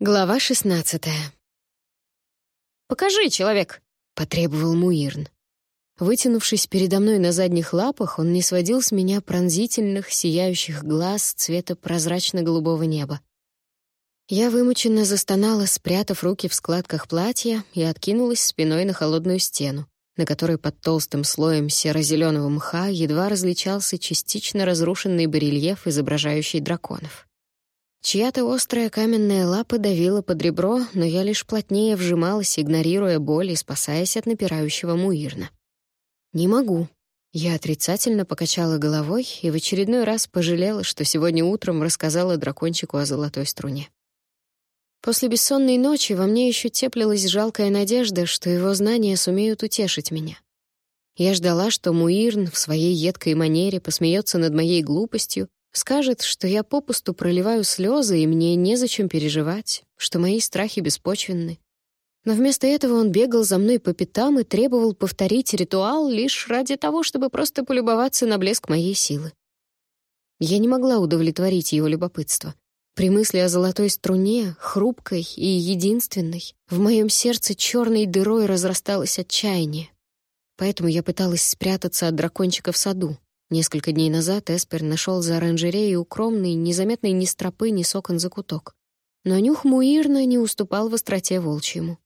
Глава шестнадцатая. «Покажи, человек!» — потребовал Муирн. Вытянувшись передо мной на задних лапах, он не сводил с меня пронзительных, сияющих глаз цвета прозрачно-голубого неба. Я вымученно застонала, спрятав руки в складках платья, и откинулась спиной на холодную стену, на которой под толстым слоем серо-зеленого мха едва различался частично разрушенный барельеф, изображающий драконов. Чья-то острая каменная лапа давила под ребро, но я лишь плотнее вжималась, игнорируя боль и спасаясь от напирающего муирна. «Не могу». Я отрицательно покачала головой и в очередной раз пожалела, что сегодня утром рассказала дракончику о золотой струне. После бессонной ночи во мне еще теплилась жалкая надежда, что его знания сумеют утешить меня. Я ждала, что Муирн в своей едкой манере посмеется над моей глупостью Скажет, что я попусту проливаю слезы, и мне незачем переживать, что мои страхи беспочвенны. Но вместо этого он бегал за мной по пятам и требовал повторить ритуал лишь ради того, чтобы просто полюбоваться на блеск моей силы. Я не могла удовлетворить его любопытство. При мысли о золотой струне, хрупкой и единственной, в моем сердце черной дырой разрасталось отчаяние. Поэтому я пыталась спрятаться от дракончика в саду, Несколько дней назад Эспер нашел за оранжереей укромный, незаметный ни стропы, ни сокон закуток. Но нюх Муирна не уступал в остроте волчьему.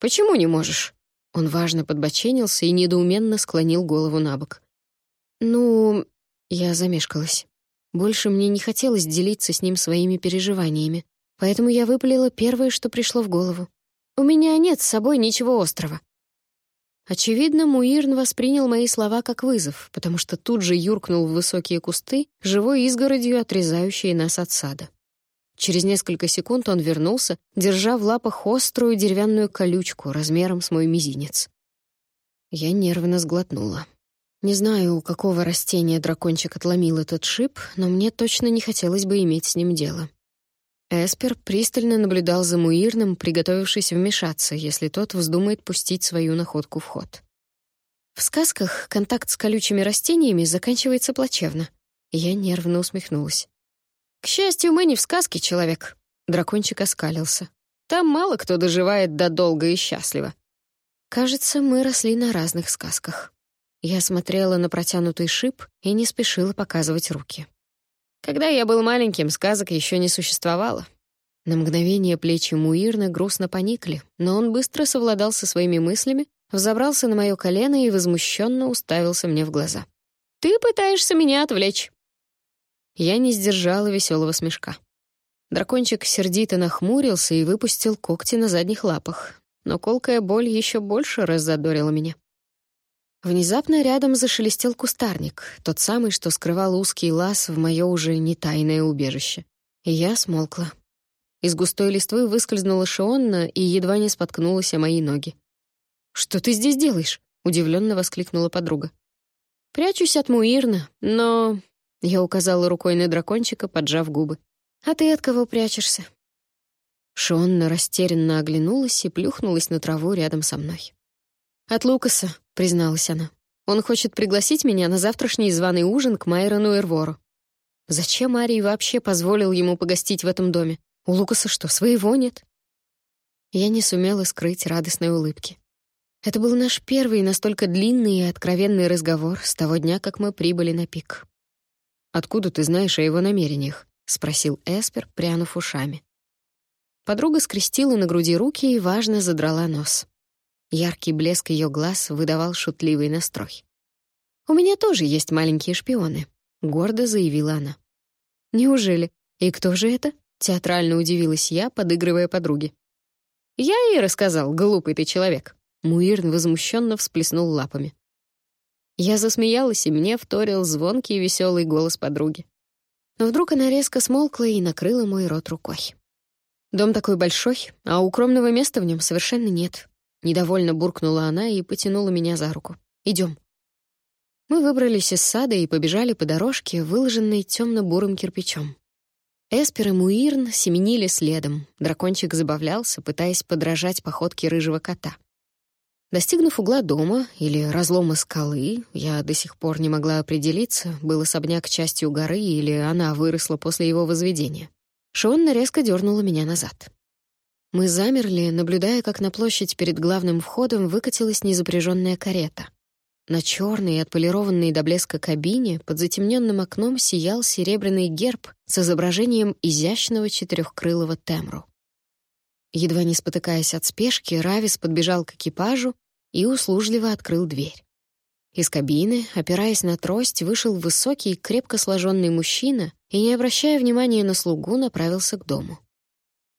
«Почему не можешь?» Он важно подбоченился и недоуменно склонил голову на бок. «Ну...» Я замешкалась. Больше мне не хотелось делиться с ним своими переживаниями, поэтому я выпалила первое, что пришло в голову. «У меня нет с собой ничего острого. Очевидно, Муирн воспринял мои слова как вызов, потому что тут же юркнул в высокие кусты, живой изгородью отрезающие нас от сада. Через несколько секунд он вернулся, держа в лапах острую деревянную колючку размером с мой мизинец. Я нервно сглотнула. Не знаю, у какого растения дракончик отломил этот шип, но мне точно не хотелось бы иметь с ним дело. Эспер пристально наблюдал за Муирным, приготовившись вмешаться, если тот вздумает пустить свою находку в ход. В сказках контакт с колючими растениями заканчивается плачевно. Я нервно усмехнулась. «К счастью, мы не в сказке, человек», — дракончик оскалился. «Там мало кто доживает до долго и счастливо». Кажется, мы росли на разных сказках. Я смотрела на протянутый шип и не спешила показывать руки. Когда я был маленьким, сказок еще не существовало. На мгновение плечи Муирна грустно поникли, но он быстро совладал со своими мыслями, взобрался на мое колено и возмущенно уставился мне в глаза. «Ты пытаешься меня отвлечь!» Я не сдержала веселого смешка. Дракончик сердито нахмурился и выпустил когти на задних лапах, но колкая боль еще больше раззадорила меня. Внезапно рядом зашелестел кустарник, тот самый, что скрывал узкий лаз в мое уже не тайное убежище. И я смолкла. Из густой листвы выскользнула Шионна и едва не споткнулась о мои ноги. «Что ты здесь делаешь?» — удивленно воскликнула подруга. «Прячусь от Муирна, но...» Я указала рукой на дракончика, поджав губы. «А ты от кого прячешься?» Шионна растерянно оглянулась и плюхнулась на траву рядом со мной. «От Лукаса», — призналась она. «Он хочет пригласить меня на завтрашний званый ужин к Майрону Эрвору». Зачем Арий вообще позволил ему погостить в этом доме? У Лукаса что, своего нет? Я не сумела скрыть радостной улыбки. Это был наш первый настолько длинный и откровенный разговор с того дня, как мы прибыли на пик. «Откуда ты знаешь о его намерениях?» — спросил Эспер, прянув ушами. Подруга скрестила на груди руки и, важно, задрала нос. Яркий блеск ее глаз выдавал шутливый настрой. «У меня тоже есть маленькие шпионы», — гордо заявила она. «Неужели? И кто же это?» — театрально удивилась я, подыгрывая подруге. «Я ей рассказал, глупый ты человек», — Муирн возмущенно всплеснул лапами. Я засмеялась, и мне вторил звонкий и веселый голос подруги. Но вдруг она резко смолкла и накрыла мой рот рукой. Дом такой большой, а укромного места в нем совершенно нет. Недовольно буркнула она и потянула меня за руку. Идем. Мы выбрались из сада и побежали по дорожке, выложенной темно-бурым кирпичом. Эспер и Муирн семенили следом. Дракончик забавлялся, пытаясь подражать походке рыжего кота. Достигнув угла дома или разлома скалы, я до сих пор не могла определиться, был особняк частью горы или она выросла после его возведения. Шонна резко дернула меня назад. Мы замерли, наблюдая, как на площадь перед главным входом выкатилась незапряженная карета. На черной, отполированной до блеска кабине под затемненным окном сиял серебряный герб с изображением изящного четырехкрылого темру. Едва не спотыкаясь от спешки, Равис подбежал к экипажу и услужливо открыл дверь. Из кабины, опираясь на трость, вышел высокий, крепко сложенный мужчина и, не обращая внимания на слугу, направился к дому.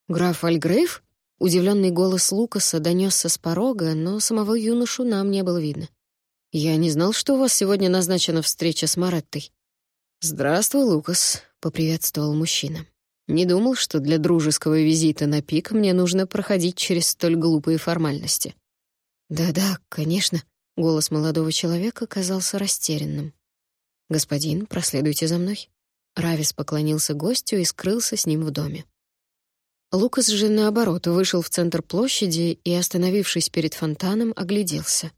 «Граф Альгрейв?» Удивленный голос Лукаса донесся с порога, но самого юношу нам не было видно. «Я не знал, что у вас сегодня назначена встреча с Мареттой». «Здравствуй, Лукас», — поприветствовал мужчина. «Не думал, что для дружеского визита на пик мне нужно проходить через столь глупые формальности». «Да-да, конечно», — голос молодого человека казался растерянным. «Господин, проследуйте за мной». Равис поклонился гостю и скрылся с ним в доме. Лукас же, наоборот, вышел в центр площади и, остановившись перед фонтаном, огляделся.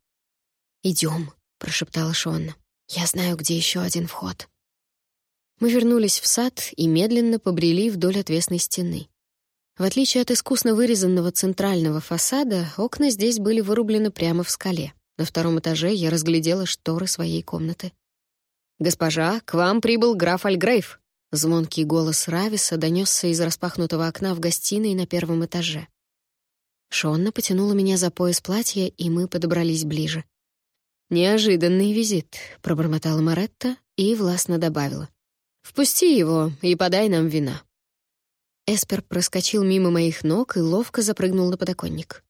«Идем», — прошептала Шонна. «Я знаю, где еще один вход». Мы вернулись в сад и медленно побрели вдоль отвесной стены. В отличие от искусно вырезанного центрального фасада, окна здесь были вырублены прямо в скале. На втором этаже я разглядела шторы своей комнаты. «Госпожа, к вам прибыл граф Альгрейв!» Звонкий голос Рависа донесся из распахнутого окна в гостиной на первом этаже. Шонна потянула меня за пояс платья, и мы подобрались ближе. «Неожиданный визит», — пробормотала Маретта и властно добавила. «Впусти его и подай нам вина». Эспер проскочил мимо моих ног и ловко запрыгнул на подоконник.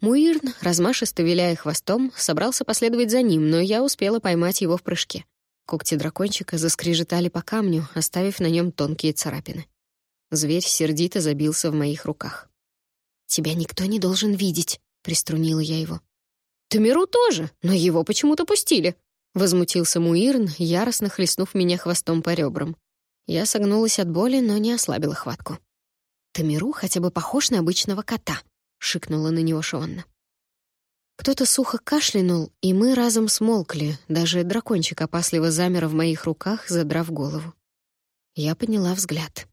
Муирн, размашисто виляя хвостом, собрался последовать за ним, но я успела поймать его в прыжке. Когти дракончика заскрежетали по камню, оставив на нем тонкие царапины. Зверь сердито забился в моих руках. «Тебя никто не должен видеть», — приструнила я его. «Тамиру тоже, но его почему-то пустили», — возмутился Муирн, яростно хлестнув меня хвостом по ребрам. Я согнулась от боли, но не ослабила хватку. «Тамиру хотя бы похож на обычного кота», — шикнула на него Шонна. Кто-то сухо кашлянул, и мы разом смолкли, даже дракончик опасливо замер в моих руках, задрав голову. Я подняла взгляд.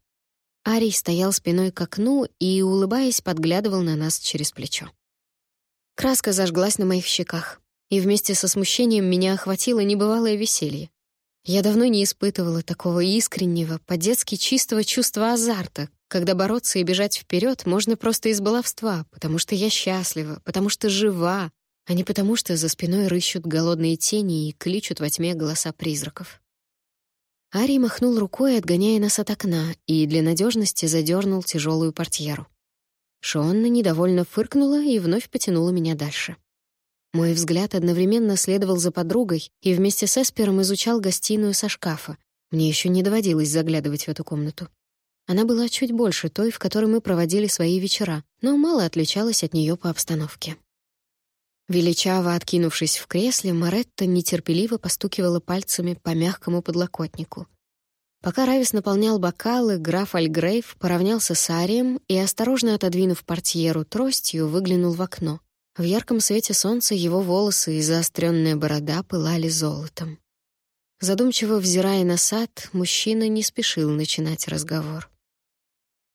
Арий стоял спиной к окну и, улыбаясь, подглядывал на нас через плечо. Краска зажглась на моих щеках, и вместе со смущением меня охватило небывалое веселье. Я давно не испытывала такого искреннего, по-детски чистого чувства азарта, когда бороться и бежать вперед можно просто из баловства, потому что я счастлива, потому что жива, а не потому что за спиной рыщут голодные тени и кличут во тьме голоса призраков. Ари махнул рукой, отгоняя нас от окна, и для надежности задернул тяжелую портьеру. Шонна недовольно фыркнула и вновь потянула меня дальше. Мой взгляд одновременно следовал за подругой и вместе с Эспером изучал гостиную со шкафа. Мне еще не доводилось заглядывать в эту комнату. Она была чуть больше той, в которой мы проводили свои вечера, но мало отличалась от нее по обстановке. Величаво откинувшись в кресле, Маретта нетерпеливо постукивала пальцами по мягкому подлокотнику. Пока Равис наполнял бокалы, граф Альгрейв поравнялся с Арием и, осторожно отодвинув портьеру тростью, выглянул в окно. В ярком свете солнца его волосы и заостренная борода пылали золотом. Задумчиво взирая на сад, мужчина не спешил начинать разговор.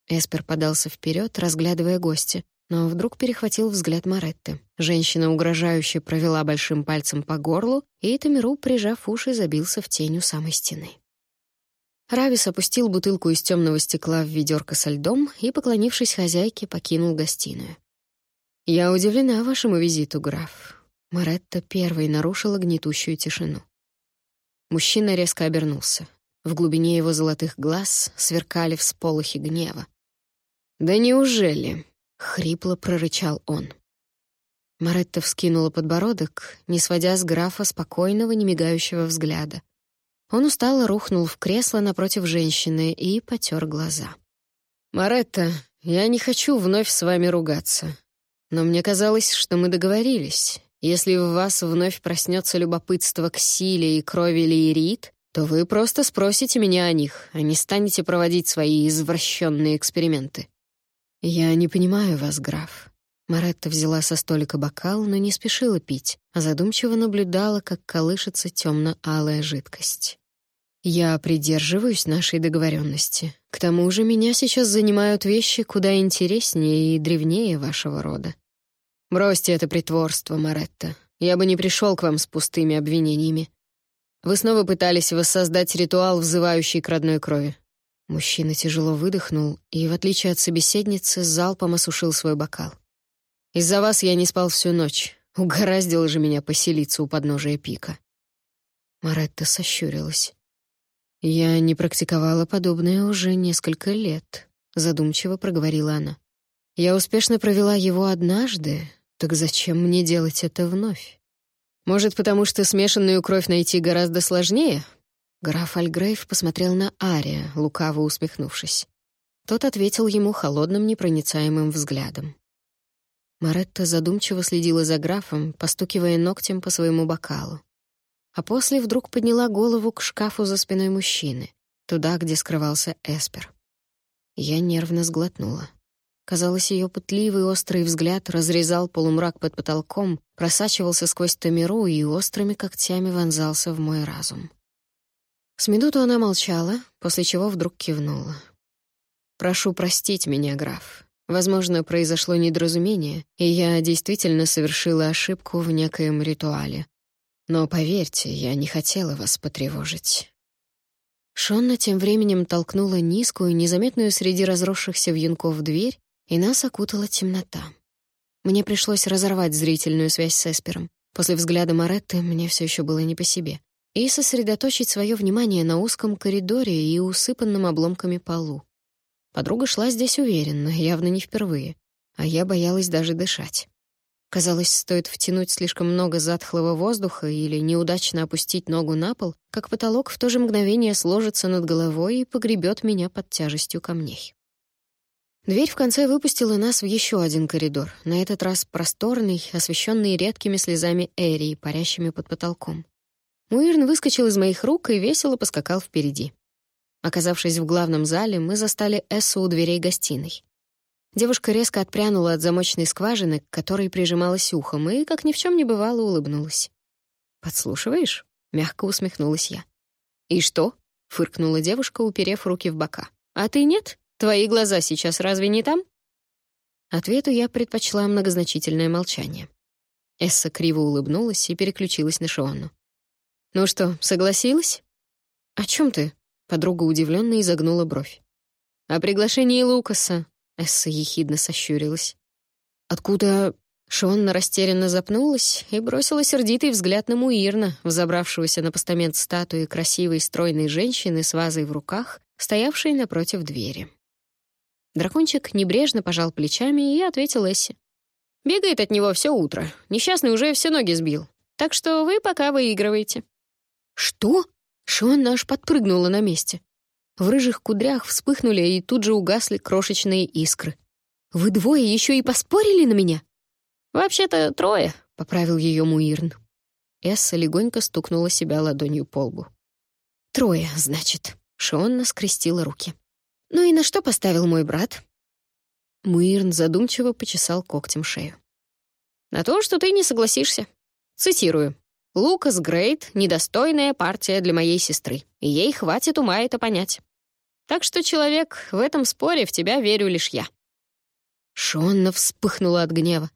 Эспер подался вперед, разглядывая гостя, но вдруг перехватил взгляд Маретты. Женщина угрожающе провела большим пальцем по горлу, и Тамиру, прижав уши, забился в тень у самой стены. Равис опустил бутылку из темного стекла в ведерко со льдом и, поклонившись хозяйке, покинул гостиную. «Я удивлена вашему визиту, граф». Маретта первой нарушила гнетущую тишину. Мужчина резко обернулся. В глубине его золотых глаз сверкали всполохи гнева. «Да неужели?» — хрипло прорычал он. Маретта вскинула подбородок, не сводя с графа спокойного, немигающего взгляда. Он устало рухнул в кресло напротив женщины и потер глаза. «Маретта, я не хочу вновь с вами ругаться. Но мне казалось, что мы договорились. Если в вас вновь проснется любопытство к силе и крови Лиерит, то вы просто спросите меня о них, а не станете проводить свои извращенные эксперименты». «Я не понимаю вас, граф». Маретта взяла со столика бокал, но не спешила пить, а задумчиво наблюдала, как колышется темно-алая жидкость. «Я придерживаюсь нашей договоренности. К тому же меня сейчас занимают вещи куда интереснее и древнее вашего рода. Бросьте это притворство, Маретта. Я бы не пришел к вам с пустыми обвинениями. Вы снова пытались воссоздать ритуал, взывающий к родной крови. Мужчина тяжело выдохнул и, в отличие от собеседницы, залпом осушил свой бокал. «Из-за вас я не спал всю ночь. Угораздило же меня поселиться у подножия пика». Маретта сощурилась. «Я не практиковала подобное уже несколько лет», — задумчиво проговорила она. «Я успешно провела его однажды, так зачем мне делать это вновь? Может, потому что смешанную кровь найти гораздо сложнее?» Граф Альгрейв посмотрел на Ария, лукаво усмехнувшись. Тот ответил ему холодным непроницаемым взглядом. Маретта задумчиво следила за графом, постукивая ногтем по своему бокалу а после вдруг подняла голову к шкафу за спиной мужчины, туда, где скрывался Эспер. Я нервно сглотнула. Казалось, ее пытливый острый взгляд разрезал полумрак под потолком, просачивался сквозь тамеру и острыми когтями вонзался в мой разум. С минуту она молчала, после чего вдруг кивнула. «Прошу простить меня, граф. Возможно, произошло недоразумение, и я действительно совершила ошибку в некоем ритуале. Но поверьте, я не хотела вас потревожить». Шонна тем временем толкнула низкую, незаметную среди разросшихся вьюнков дверь, и нас окутала темнота. Мне пришлось разорвать зрительную связь с Эспером. После взгляда Маретты мне все еще было не по себе. И сосредоточить свое внимание на узком коридоре и усыпанном обломками полу. Подруга шла здесь уверенно, явно не впервые, а я боялась даже дышать. Казалось, стоит втянуть слишком много затхлого воздуха или неудачно опустить ногу на пол, как потолок в то же мгновение сложится над головой и погребет меня под тяжестью камней. Дверь в конце выпустила нас в еще один коридор, на этот раз просторный, освещенный редкими слезами Эрии, парящими под потолком. Муирн выскочил из моих рук и весело поскакал впереди. Оказавшись в главном зале, мы застали Эссу у дверей гостиной. Девушка резко отпрянула от замочной скважины, к которой прижималась ухом, и, как ни в чем не бывало, улыбнулась. «Подслушиваешь?» — мягко усмехнулась я. «И что?» — фыркнула девушка, уперев руки в бока. «А ты нет? Твои глаза сейчас разве не там?» Ответу я предпочла многозначительное молчание. Эсса криво улыбнулась и переключилась на Шионну. «Ну что, согласилась?» «О чем ты?» — подруга удивленно изогнула бровь. «О приглашении Лукаса», Эсса ехидно сощурилась. «Откуда...» Шонна растерянно запнулась и бросила сердитый взгляд на Муирна, взобравшегося на постамент статуи красивой стройной женщины с вазой в руках, стоявшей напротив двери. Дракончик небрежно пожал плечами и ответил Эссе. «Бегает от него все утро. Несчастный уже все ноги сбил. Так что вы пока выигрываете». «Что?» Шонна аж подпрыгнула на месте. В рыжих кудрях вспыхнули и тут же угасли крошечные искры. «Вы двое еще и поспорили на меня?» «Вообще-то трое», — поправил ее Муирн. Эсса легонько стукнула себя ладонью по лбу. «Трое, значит», — Шонна скрестила руки. «Ну и на что поставил мой брат?» Муирн задумчиво почесал когтем шею. «На то, что ты не согласишься. Цитирую. Лукас Грейт — недостойная партия для моей сестры, ей хватит ума это понять. Так что, человек, в этом споре в тебя верю лишь я». Шонна вспыхнула от гнева.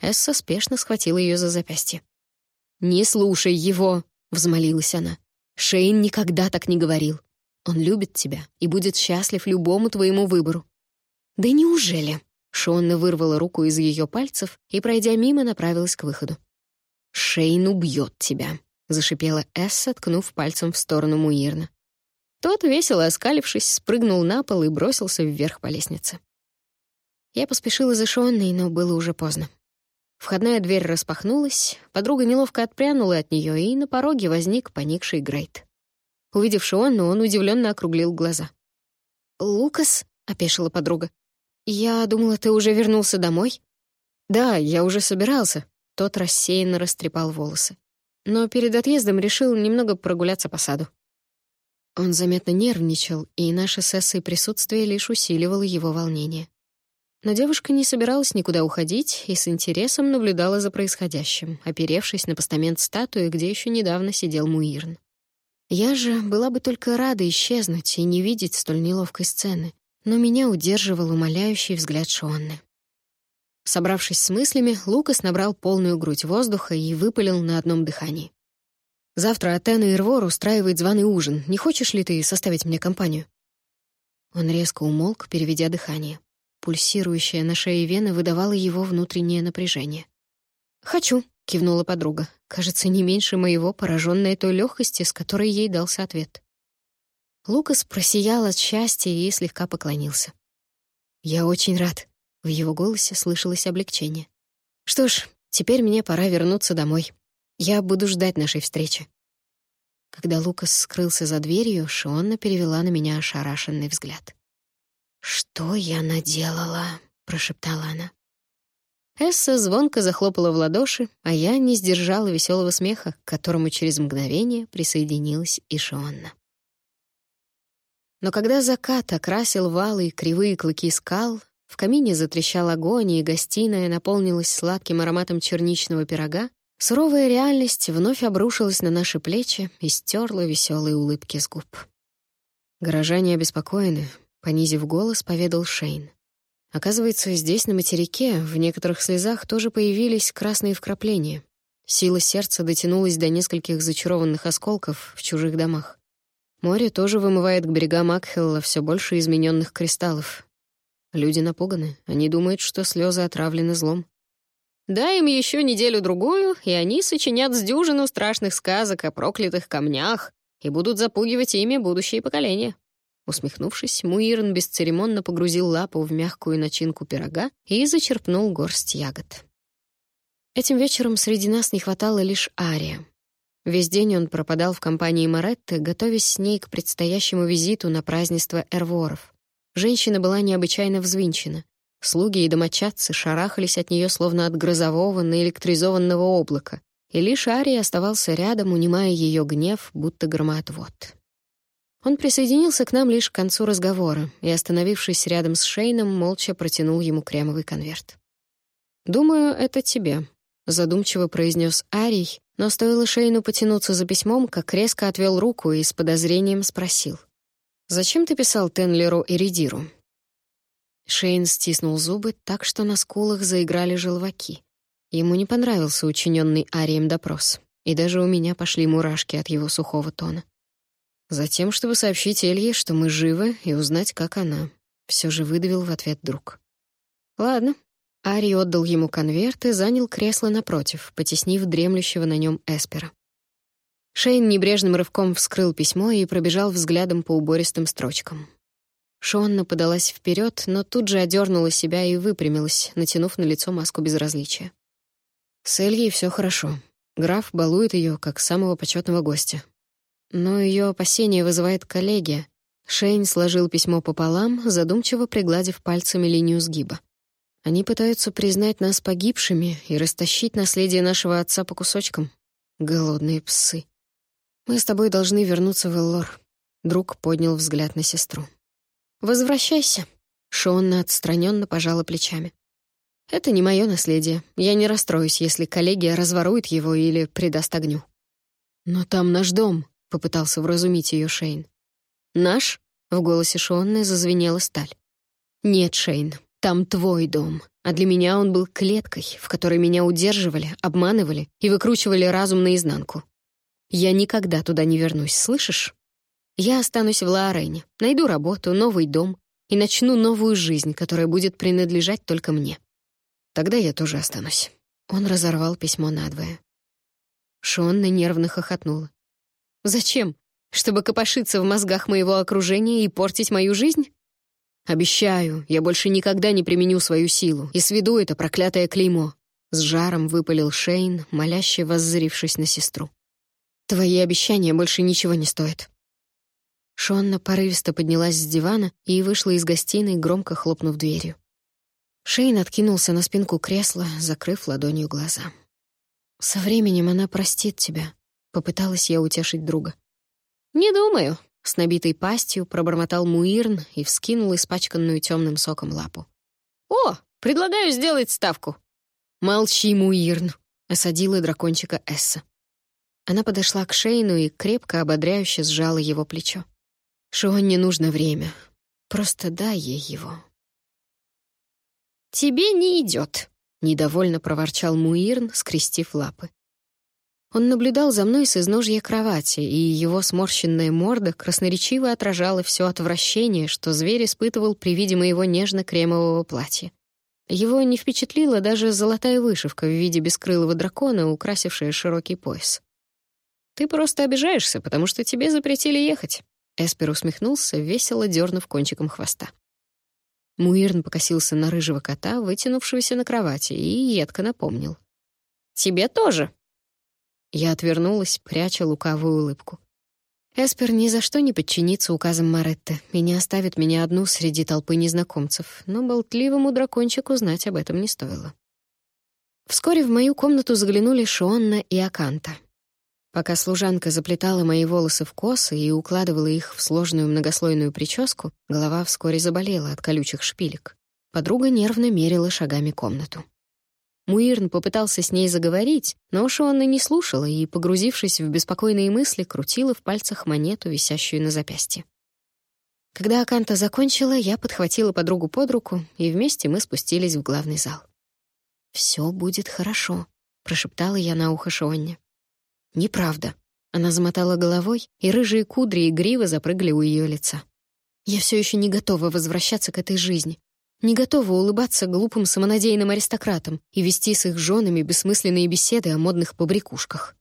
Эсса спешно схватила ее за запястье. «Не слушай его!» — взмолилась она. «Шейн никогда так не говорил. Он любит тебя и будет счастлив любому твоему выбору». «Да неужели?» Шонна вырвала руку из ее пальцев и, пройдя мимо, направилась к выходу. «Шейн убьет тебя», — зашипела Эсса, ткнув пальцем в сторону Муирна. Тот, весело оскалившись, спрыгнул на пол и бросился вверх по лестнице. Я поспешила за Шонной, но было уже поздно. Входная дверь распахнулась, подруга неловко отпрянула от нее, и на пороге возник поникший Грейт. Увидев Шионну, он удивленно округлил глаза. «Лукас?» — опешила подруга. «Я думала, ты уже вернулся домой?» «Да, я уже собирался», тот рассеянно растрепал волосы. Но перед отъездом решил немного прогуляться по саду. Он заметно нервничал, и наше с Эссой присутствие лишь усиливало его волнение. Но девушка не собиралась никуда уходить и с интересом наблюдала за происходящим, оперевшись на постамент статуи, где еще недавно сидел Муирн. Я же была бы только рада исчезнуть и не видеть столь неловкой сцены, но меня удерживал умоляющий взгляд Шонны. Собравшись с мыслями, Лукас набрал полную грудь воздуха и выпалил на одном дыхании. «Завтра Атена Ирвор устраивает званый ужин. Не хочешь ли ты составить мне компанию?» Он резко умолк, переведя дыхание. Пульсирующая на шее вена выдавала его внутреннее напряжение. «Хочу», — кивнула подруга. Кажется, не меньше моего, поражённая той лёгкости, с которой ей дался ответ. Лукас просиял от счастья и слегка поклонился. «Я очень рад», — в его голосе слышалось облегчение. «Что ж, теперь мне пора вернуться домой. Я буду ждать нашей встречи». Когда Лукас скрылся за дверью, Шионна перевела на меня ошарашенный взгляд. «Что я наделала?» — прошептала она. Эсса звонко захлопала в ладоши, а я не сдержала веселого смеха, к которому через мгновение присоединилась и Шионна. Но когда закат окрасил валы и кривые клыки скал, в камине затрещал огонь, и гостиная наполнилась сладким ароматом черничного пирога, суровая реальность вновь обрушилась на наши плечи и стерла веселые улыбки с губ. Горожане обеспокоены, понизив голос, поведал Шейн. Оказывается, здесь, на материке, в некоторых слезах тоже появились красные вкрапления. Сила сердца дотянулась до нескольких зачарованных осколков в чужих домах. Море тоже вымывает к берегам Акхелла все больше измененных кристаллов. Люди напуганы, они думают, что слезы отравлены злом. Дай им еще неделю-другую, и они сочинят с дюжину страшных сказок о проклятых камнях и будут запугивать ими будущие поколения. Усмехнувшись, Муирн бесцеремонно погрузил лапу в мягкую начинку пирога и зачерпнул горсть ягод. Этим вечером среди нас не хватало лишь Ария. Весь день он пропадал в компании Моретты, готовясь с ней к предстоящему визиту на празднество Эрворов. Женщина была необычайно взвинчена. Слуги и домочадцы шарахались от нее словно от грозового наэлектризованного облака, и лишь Ария оставался рядом, унимая ее гнев, будто громоотвод. Он присоединился к нам лишь к концу разговора и, остановившись рядом с Шейном, молча протянул ему кремовый конверт. «Думаю, это тебе», — задумчиво произнес Арий, но стоило Шейну потянуться за письмом, как резко отвел руку и с подозрением спросил. «Зачем ты писал Тенлеру и Редиру?» Шейн стиснул зубы так, что на скулах заиграли желваки. Ему не понравился учиненный Арием допрос, и даже у меня пошли мурашки от его сухого тона. Затем, чтобы сообщить Элье, что мы живы, и узнать, как она. Все же выдавил в ответ друг. Ладно. Ари отдал ему конверт и занял кресло напротив, потеснив дремлющего на нем Эспера. Шейн небрежным рывком вскрыл письмо и пробежал взглядом по убористым строчкам. Шонна подалась вперед, но тут же одернула себя и выпрямилась, натянув на лицо маску безразличия. С Эльей все хорошо. Граф балует ее как самого почетного гостя. Но ее опасение вызывает коллегия. Шейн сложил письмо пополам, задумчиво пригладив пальцами линию сгиба. Они пытаются признать нас погибшими и растащить наследие нашего отца по кусочкам. Голодные псы. Мы с тобой должны вернуться в Эллор. Друг поднял взгляд на сестру. Возвращайся. Шонна отстраненно пожала плечами. Это не мое наследие. Я не расстроюсь, если коллегия разворует его или придаст огню. Но там наш дом, попытался вразумить ее Шейн. Наш? В голосе Шонны зазвенела сталь. Нет, Шейн, там твой дом, а для меня он был клеткой, в которой меня удерживали, обманывали и выкручивали разум наизнанку. Я никогда туда не вернусь, слышишь? Я останусь в Лаарене, найду работу, новый дом и начну новую жизнь, которая будет принадлежать только мне. Тогда я тоже останусь. Он разорвал письмо надвое. Шонна нервно хохотнула. Зачем? Чтобы копошиться в мозгах моего окружения и портить мою жизнь? Обещаю, я больше никогда не применю свою силу и сведу это проклятое клеймо. С жаром выпалил Шейн, моляще воззрившись на сестру. Твои обещания больше ничего не стоят. Шонна порывисто поднялась с дивана и вышла из гостиной, громко хлопнув дверью. Шейн откинулся на спинку кресла, закрыв ладонью глаза. «Со временем она простит тебя», Попыталась я утешить друга. «Не думаю», — с набитой пастью пробормотал Муирн и вскинул испачканную темным соком лапу. «О, предлагаю сделать ставку». «Молчи, Муирн», — осадила дракончика Эсса. Она подошла к Шейну и крепко ободряюще сжала его плечо. «Шон, не нужно время. Просто дай ей его». «Тебе не идет», — недовольно проворчал Муирн, скрестив лапы. Он наблюдал за мной с изножья кровати, и его сморщенная морда красноречиво отражала все отвращение, что зверь испытывал при виде моего нежно-кремового платья. Его не впечатлила даже золотая вышивка в виде бескрылого дракона, украсившая широкий пояс. «Ты просто обижаешься, потому что тебе запретили ехать», — Эспер усмехнулся, весело дернув кончиком хвоста. Муирн покосился на рыжего кота, вытянувшегося на кровати, и едко напомнил. «Тебе тоже», я отвернулась, пряча лукавую улыбку. Эспер ни за что не подчинится указам Маретты и не оставит меня одну среди толпы незнакомцев, но болтливому дракончику знать об этом не стоило. Вскоре в мою комнату заглянули Шонна и Аканта. Пока служанка заплетала мои волосы в косы и укладывала их в сложную многослойную прическу, голова вскоре заболела от колючих шпилек. Подруга нервно мерила шагами комнату. Муирн попытался с ней заговорить, но Шуанна не слушала и, погрузившись в беспокойные мысли, крутила в пальцах монету, висящую на запястье. Когда Аканта закончила, я подхватила подругу под руку, и вместе мы спустились в главный зал. «Всё будет хорошо», — прошептала я на ухо Шуанне. «Неправда». Она замотала головой, и рыжие кудри и грива запрыгали у её лица. «Я всё ещё не готова возвращаться к этой жизни не готова улыбаться глупым самонадеянным аристократам и вести с их женами бессмысленные беседы о модных побрякушках.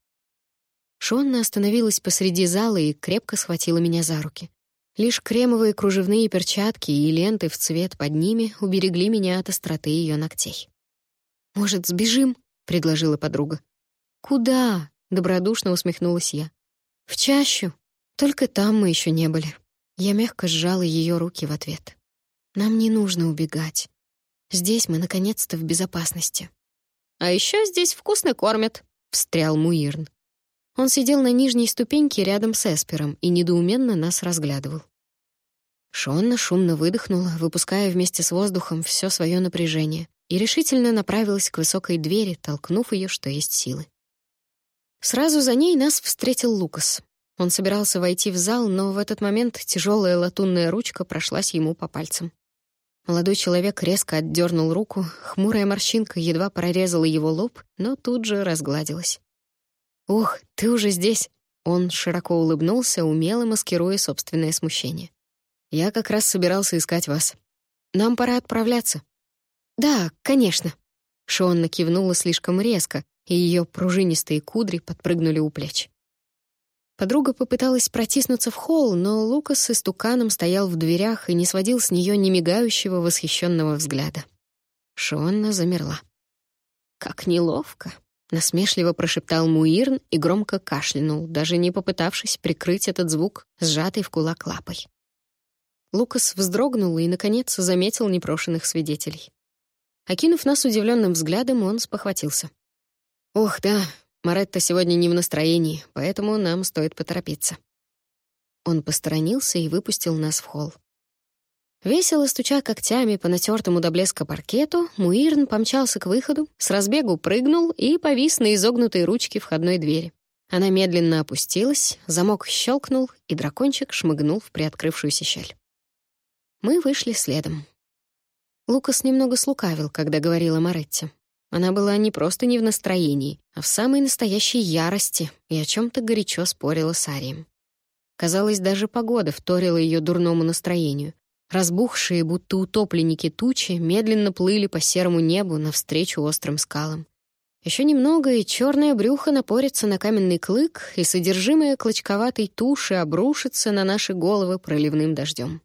Шонна остановилась посреди зала и крепко схватила меня за руки. Лишь кремовые кружевные перчатки и ленты в цвет под ними уберегли меня от остроты ее ногтей. «Может, сбежим?» — предложила подруга. «Куда?» — добродушно усмехнулась я. «В чащу. Только там мы еще не были». Я мягко сжала ее руки в ответ. Нам не нужно убегать. Здесь мы наконец-то в безопасности. А еще здесь вкусно кормят, встрял Муирн. Он сидел на нижней ступеньке рядом с Эспером и недоуменно нас разглядывал. Шонна шумно выдохнула, выпуская вместе с воздухом все свое напряжение, и решительно направилась к высокой двери, толкнув ее, что есть силы. Сразу за ней нас встретил Лукас. Он собирался войти в зал, но в этот момент тяжелая латунная ручка прошлась ему по пальцам. Молодой человек резко отдернул руку, хмурая морщинка едва прорезала его лоб, но тут же разгладилась. «Ох, ты уже здесь!» Он широко улыбнулся, умело маскируя собственное смущение. «Я как раз собирался искать вас. Нам пора отправляться». «Да, конечно». Шонна кивнула слишком резко, и ее пружинистые кудри подпрыгнули у плеч. Подруга попыталась протиснуться в холл, но Лукас с истуканом стоял в дверях и не сводил с нее немигающего восхищенного взгляда. Шонна замерла. «Как неловко!» — насмешливо прошептал Муирн и громко кашлянул, даже не попытавшись прикрыть этот звук сжатой в кулак лапой. Лукас вздрогнул и, наконец, заметил непрошенных свидетелей. Окинув нас удивленным взглядом, он спохватился. «Ох, да, Маретта сегодня не в настроении, поэтому нам стоит поторопиться». Он посторонился и выпустил нас в холл. Весело стуча когтями по натертому до блеска паркету, Муирн помчался к выходу, с разбегу прыгнул и повис на изогнутой ручке входной двери. Она медленно опустилась, замок щелкнул, и дракончик шмыгнул в приоткрывшуюся щель. Мы вышли следом. Лукас немного слукавил, когда говорила Маретте. Она была не просто не в настроении, а в самой настоящей ярости и о чем то горячо спорила с Арием. Казалось, даже погода вторила ее дурному настроению. Разбухшие, будто утопленники тучи, медленно плыли по серому небу навстречу острым скалам. Еще немного, и черное брюхо напорится на каменный клык, и содержимое клочковатой туши обрушится на наши головы проливным дождем.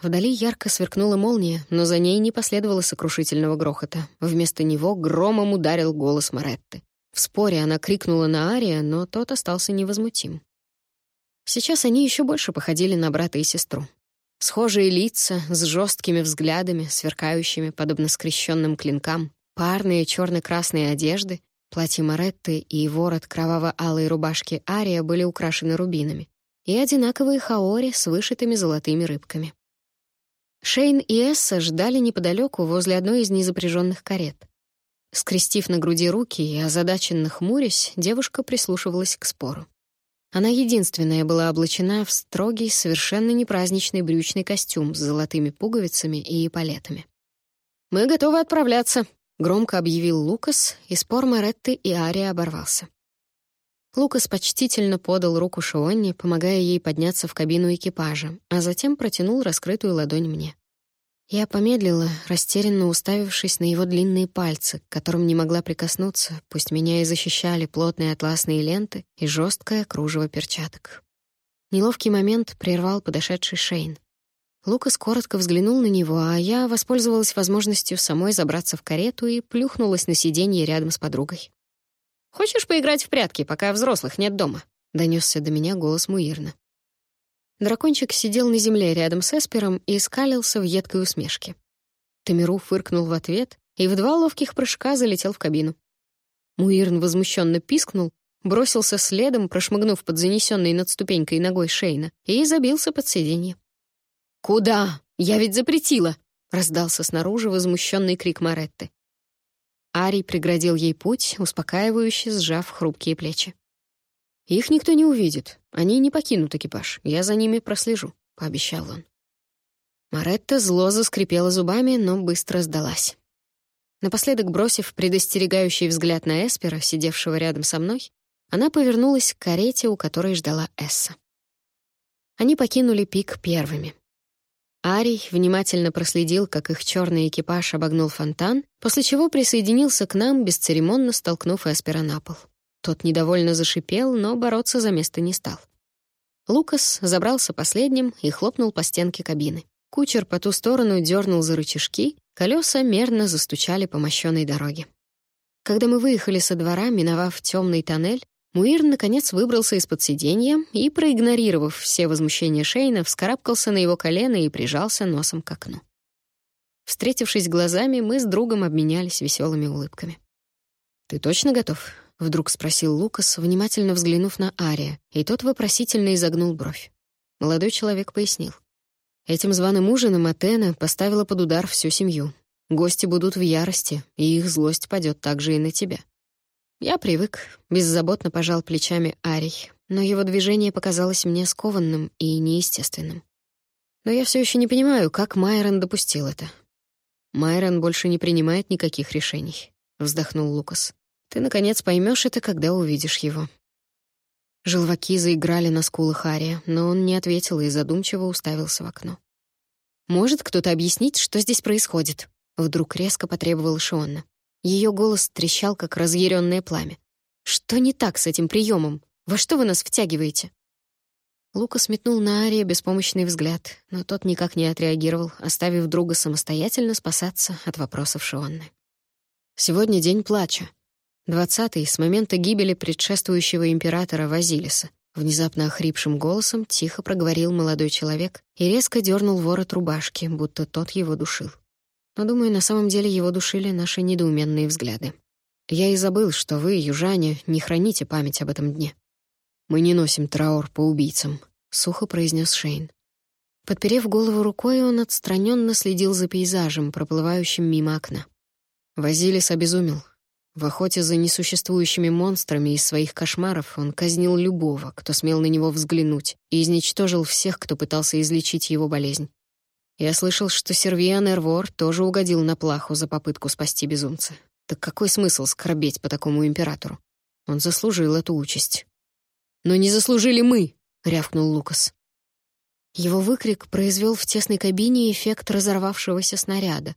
Вдали ярко сверкнула молния, но за ней не последовало сокрушительного грохота. Вместо него громом ударил голос Маретты. В споре она крикнула на Ария, но тот остался невозмутим. Сейчас они еще больше походили на брата и сестру. Схожие лица с жесткими взглядами, сверкающими подобно скрещенным клинкам, парные черно-красные одежды, платье Маретты и ворот кроваво-алой рубашки Ария были украшены рубинами, и одинаковые хаори с вышитыми золотыми рыбками. Шейн и Эсса ждали неподалеку возле одной из незапряженных карет. Скрестив на груди руки и озадаченно хмурясь, девушка прислушивалась к спору. Она единственная была облачена в строгий, совершенно непраздничный брючный костюм с золотыми пуговицами и эполетами. «Мы готовы отправляться», — громко объявил Лукас, и спор Моретты и Ария оборвался. Лукас почтительно подал руку Шионне, помогая ей подняться в кабину экипажа, а затем протянул раскрытую ладонь мне. Я помедлила, растерянно уставившись на его длинные пальцы, к которым не могла прикоснуться, пусть меня и защищали плотные атласные ленты и жесткое кружево перчаток. Неловкий момент прервал подошедший Шейн. Лукас коротко взглянул на него, а я воспользовалась возможностью самой забраться в карету и плюхнулась на сиденье рядом с подругой. «Хочешь поиграть в прятки, пока взрослых нет дома?» — донесся до меня голос Муирна. Дракончик сидел на земле рядом с Эспером и скалился в едкой усмешке. Тамиру фыркнул в ответ и в два ловких прыжка залетел в кабину. Муирн возмущенно пискнул, бросился следом, прошмыгнув под занесенной над ступенькой ногой Шейна, и забился под сиденье. «Куда? Я ведь запретила!» — раздался снаружи возмущенный крик Маретты. Арий преградил ей путь, успокаивающе сжав хрупкие плечи. «Их никто не увидит. Они не покинут экипаж. Я за ними прослежу», — пообещал он. Маретта зло заскрипела зубами, но быстро сдалась. Напоследок бросив предостерегающий взгляд на Эспера, сидевшего рядом со мной, она повернулась к карете, у которой ждала Эсса. Они покинули пик первыми. Арий внимательно проследил, как их черный экипаж обогнул фонтан, после чего присоединился к нам, бесцеремонно столкнув Эспера на пол. Тот недовольно зашипел, но бороться за место не стал. Лукас забрался последним и хлопнул по стенке кабины. Кучер по ту сторону дернул за рычажки, колеса мерно застучали по мощенной дороге. Когда мы выехали со двора, миновав темный тоннель, Муир наконец выбрался из-под сиденья и, проигнорировав все возмущения Шейна, вскарабкался на его колено и прижался носом к окну. Встретившись глазами, мы с другом обменялись веселыми улыбками. «Ты точно готов?» — вдруг спросил Лукас, внимательно взглянув на Ария, и тот вопросительно изогнул бровь. Молодой человек пояснил. Этим званым ужином Атена поставила под удар всю семью. Гости будут в ярости, и их злость падет также и на тебя. Я привык, беззаботно пожал плечами Арий, но его движение показалось мне скованным и неестественным. Но я все еще не понимаю, как Майрон допустил это. Майрон больше не принимает никаких решений, вздохнул Лукас. Ты, наконец, поймешь это, когда увидишь его». Желваки заиграли на скулах Ария, но он не ответил и задумчиво уставился в окно. «Может кто-то объяснить, что здесь происходит?» Вдруг резко потребовал Шионна. Ее голос трещал, как разъяренное пламя. «Что не так с этим приемом? Во что вы нас втягиваете?» Лука сметнул на Ария беспомощный взгляд, но тот никак не отреагировал, оставив друга самостоятельно спасаться от вопросов Шионны. «Сегодня день плача. Двадцатый с момента гибели предшествующего императора Вазилиса. Внезапно охрипшим голосом тихо проговорил молодой человек и резко дернул ворот рубашки, будто тот его душил. Но, думаю, на самом деле его душили наши недоуменные взгляды. Я и забыл, что вы, южане, не храните память об этом дне. Мы не носим траур по убийцам, сухо произнес Шейн. Подперев голову рукой, он отстраненно следил за пейзажем, проплывающим мимо окна. Вазилис обезумел, в охоте за несуществующими монстрами из своих кошмаров он казнил любого, кто смел на него взглянуть, и изничтожил всех, кто пытался излечить его болезнь. Я слышал, что Сервиан Эрвор тоже угодил на плаху за попытку спасти безумца. Так какой смысл скорбеть по такому императору? Он заслужил эту участь. «Но не заслужили мы!» — рявкнул Лукас. Его выкрик произвел в тесной кабине эффект разорвавшегося снаряда,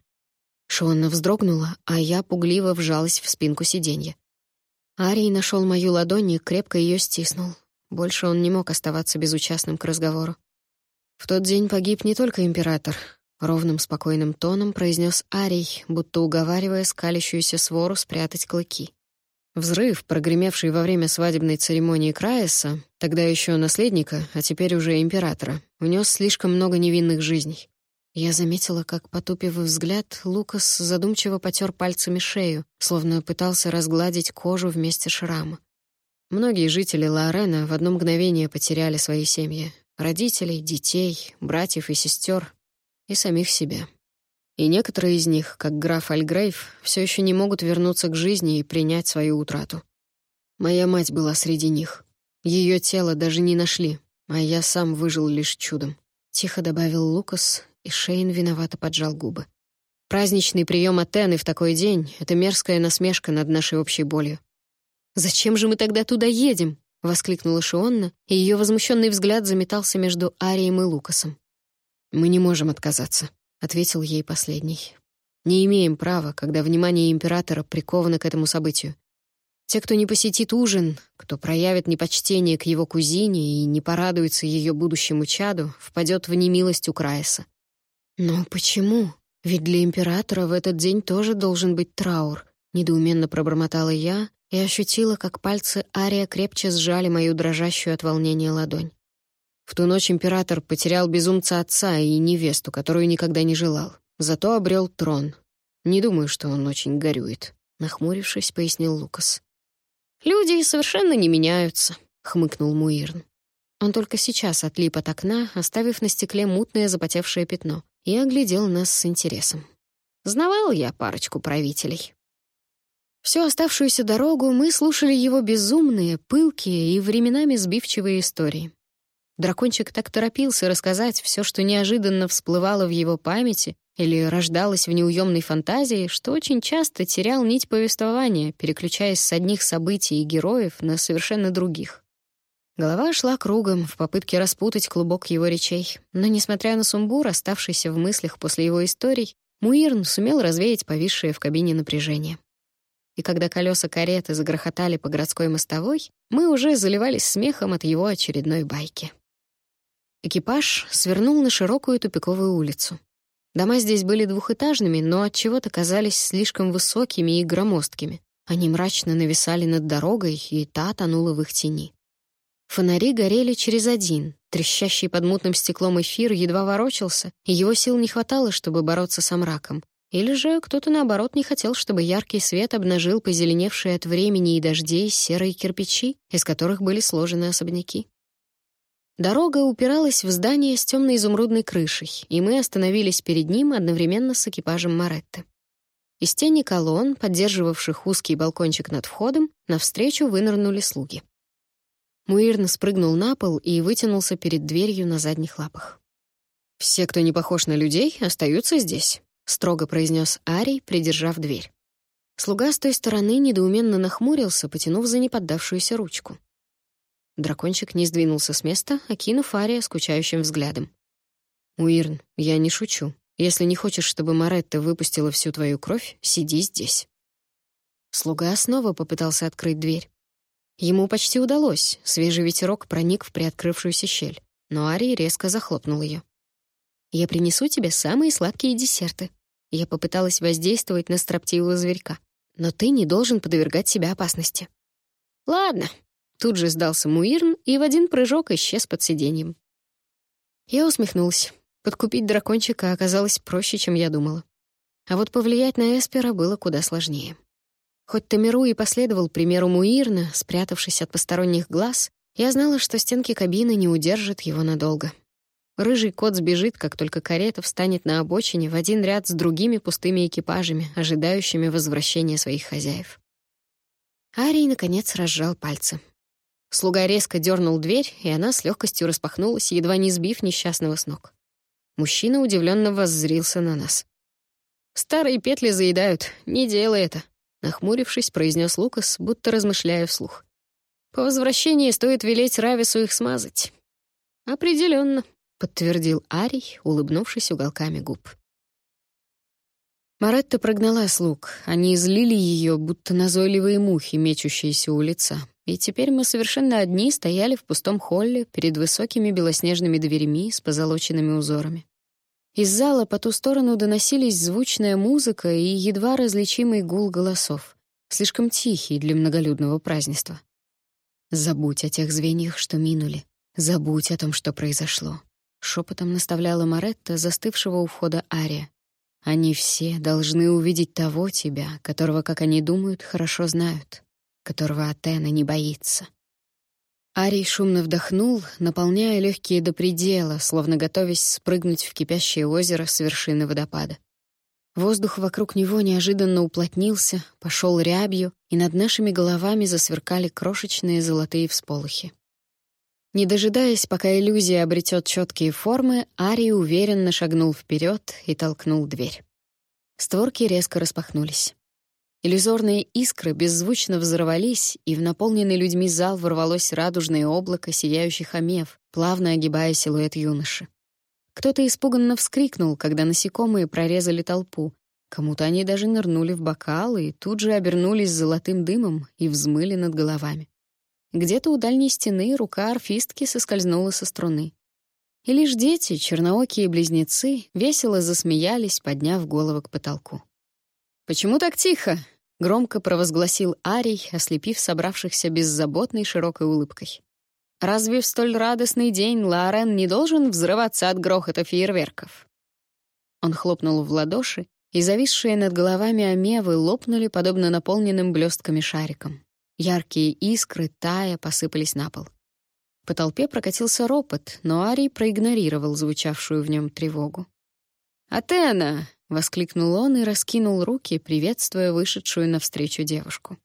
Шонна вздрогнула, а я пугливо вжалась в спинку сиденья. Арий нашел мою ладонь и крепко ее стиснул. Больше он не мог оставаться безучастным к разговору. В тот день погиб не только император, ровным спокойным тоном произнес Арий, будто уговаривая скалящуюся свору спрятать клыки. Взрыв, прогремевший во время свадебной церемонии Краеса, тогда еще наследника, а теперь уже императора, унес слишком много невинных жизней. Я заметила, как, потупив взгляд, Лукас задумчиво потер пальцами шею, словно пытался разгладить кожу вместе шрама. Многие жители Лорена в одно мгновение потеряли свои семьи. Родителей, детей, братьев и сестер и самих себя. И некоторые из них, как граф Альгрейв, все еще не могут вернуться к жизни и принять свою утрату. Моя мать была среди них. Ее тело даже не нашли, а я сам выжил лишь чудом. Тихо добавил Лукас, и Шейн виновато поджал губы. Праздничный прием Атены в такой день — это мерзкая насмешка над нашей общей болью. «Зачем же мы тогда туда едем?» — воскликнула Шионна, и ее возмущенный взгляд заметался между Арием и Лукасом. «Мы не можем отказаться», — ответил ей последний. «Не имеем права, когда внимание императора приковано к этому событию. Те, кто не посетит ужин, кто проявит непочтение к его кузине и не порадуется ее будущему чаду, впадет в немилость у Крайса. «Но почему? Ведь для императора в этот день тоже должен быть траур», — недоуменно пробормотала я и ощутила, как пальцы Ария крепче сжали мою дрожащую от волнения ладонь. В ту ночь император потерял безумца отца и невесту, которую никогда не желал. Зато обрел трон. Не думаю, что он очень горюет, нахмурившись, пояснил Лукас. Люди совершенно не меняются, хмыкнул Муирн. Он только сейчас отлип от окна, оставив на стекле мутное запотевшее пятно, и оглядел нас с интересом. Знавал я парочку правителей. Всю оставшуюся дорогу мы слушали его безумные, пылкие и временами сбивчивые истории. Дракончик так торопился рассказать все, что неожиданно всплывало в его памяти или рождалось в неуемной фантазии, что очень часто терял нить повествования, переключаясь с одних событий и героев на совершенно других. Голова шла кругом в попытке распутать клубок его речей, но, несмотря на сумбур, оставшийся в мыслях после его историй, Муирн сумел развеять повисшее в кабине напряжение. И когда колеса кареты загрохотали по городской мостовой, мы уже заливались смехом от его очередной байки. Экипаж свернул на широкую тупиковую улицу. Дома здесь были двухэтажными, но от чего-то казались слишком высокими и громоздкими. Они мрачно нависали над дорогой, и та тонула в их тени. Фонари горели через один. Трещащий под мутным стеклом эфир едва ворочался, и его сил не хватало, чтобы бороться с мраком. Или же кто-то, наоборот, не хотел, чтобы яркий свет обнажил позеленевшие от времени и дождей серые кирпичи, из которых были сложены особняки. Дорога упиралась в здание с темной изумрудной крышей, и мы остановились перед ним одновременно с экипажем Маретты. Из тени колонн, поддерживавших узкий балкончик над входом, навстречу вынырнули слуги. Муирн спрыгнул на пол и вытянулся перед дверью на задних лапах. «Все, кто не похож на людей, остаются здесь», — строго произнес Арий, придержав дверь. Слуга с той стороны недоуменно нахмурился, потянув за неподдавшуюся ручку. Дракончик не сдвинулся с места, окинув Ария скучающим взглядом. «Уирн, я не шучу. Если не хочешь, чтобы Маретта выпустила всю твою кровь, сиди здесь». Слуга снова попытался открыть дверь. Ему почти удалось, свежий ветерок проник в приоткрывшуюся щель, но Арий резко захлопнул ее. «Я принесу тебе самые сладкие десерты». Я попыталась воздействовать на строптивого зверька. «Но ты не должен подвергать себя опасности». «Ладно», Тут же сдался Муирн и в один прыжок исчез под сиденьем. Я усмехнулся. Подкупить дракончика оказалось проще, чем я думала. А вот повлиять на Эспера было куда сложнее. Хоть Тамиру и последовал примеру Муирна, спрятавшись от посторонних глаз, я знала, что стенки кабины не удержат его надолго. Рыжий кот сбежит, как только карета встанет на обочине в один ряд с другими пустыми экипажами, ожидающими возвращения своих хозяев. Арий, наконец, разжал пальцы. Слуга резко дернул дверь, и она с легкостью распахнулась, едва не сбив несчастного с ног. Мужчина удивленно воззрился на нас. «Старые петли заедают, не делай это», — нахмурившись, произнес Лукас, будто размышляя вслух. «По возвращении стоит велеть Равису их смазать». Определенно, подтвердил Арий, улыбнувшись уголками губ. Маретта прогнала слуг. Они злили ее, будто назойливые мухи, мечущиеся у лица, и теперь мы совершенно одни стояли в пустом холле перед высокими белоснежными дверями с позолоченными узорами. Из зала по ту сторону доносились звучная музыка и едва различимый гул голосов, слишком тихий для многолюдного празднества. «Забудь о тех звеньях, что минули. Забудь о том, что произошло», — шепотом наставляла Маретта, застывшего у входа Ария. «Они все должны увидеть того тебя, которого, как они думают, хорошо знают которого Атена не боится. Арий шумно вдохнул, наполняя легкие до предела, словно готовясь спрыгнуть в кипящее озеро с вершины водопада. Воздух вокруг него неожиданно уплотнился, пошел рябью, и над нашими головами засверкали крошечные золотые всполохи. Не дожидаясь, пока иллюзия обретет четкие формы, Ари уверенно шагнул вперед и толкнул дверь. Створки резко распахнулись. Иллюзорные искры беззвучно взорвались, и в наполненный людьми зал ворвалось радужное облако сияющих омев, плавно огибая силуэт юноши. Кто-то испуганно вскрикнул, когда насекомые прорезали толпу. Кому-то они даже нырнули в бокалы и тут же обернулись золотым дымом и взмыли над головами. Где-то у дальней стены рука арфистки соскользнула со струны. И лишь дети, черноокие близнецы, весело засмеялись, подняв головы к потолку. «Почему так тихо?» — громко провозгласил Арий, ослепив собравшихся беззаботной широкой улыбкой. «Разве в столь радостный день Ларен не должен взрываться от грохота фейерверков?» Он хлопнул в ладоши, и зависшие над головами омевы лопнули, подобно наполненным блестками шарикам. Яркие искры, тая, посыпались на пол. По толпе прокатился ропот, но Арий проигнорировал звучавшую в нем тревогу. «Атена!» — воскликнул он и раскинул руки, приветствуя вышедшую навстречу девушку.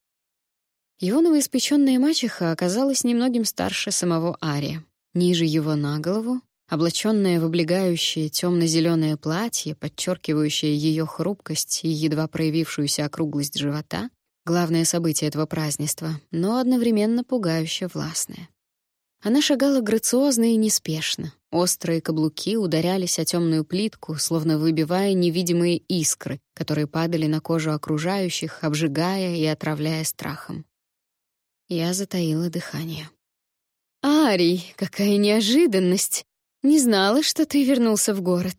Его новоиспечённая мачеха оказалась немногим старше самого Ария. Ниже его на голову, облачённая в облегающее тёмно-зелёное платье, подчеркивающее её хрупкость и едва проявившуюся округлость живота, главное событие этого празднества, но одновременно пугающе властное. Она шагала грациозно и неспешно. Острые каблуки ударялись о темную плитку, словно выбивая невидимые искры, которые падали на кожу окружающих, обжигая и отравляя страхом. Я затаила дыхание. «Арий, какая неожиданность! Не знала, что ты вернулся в город».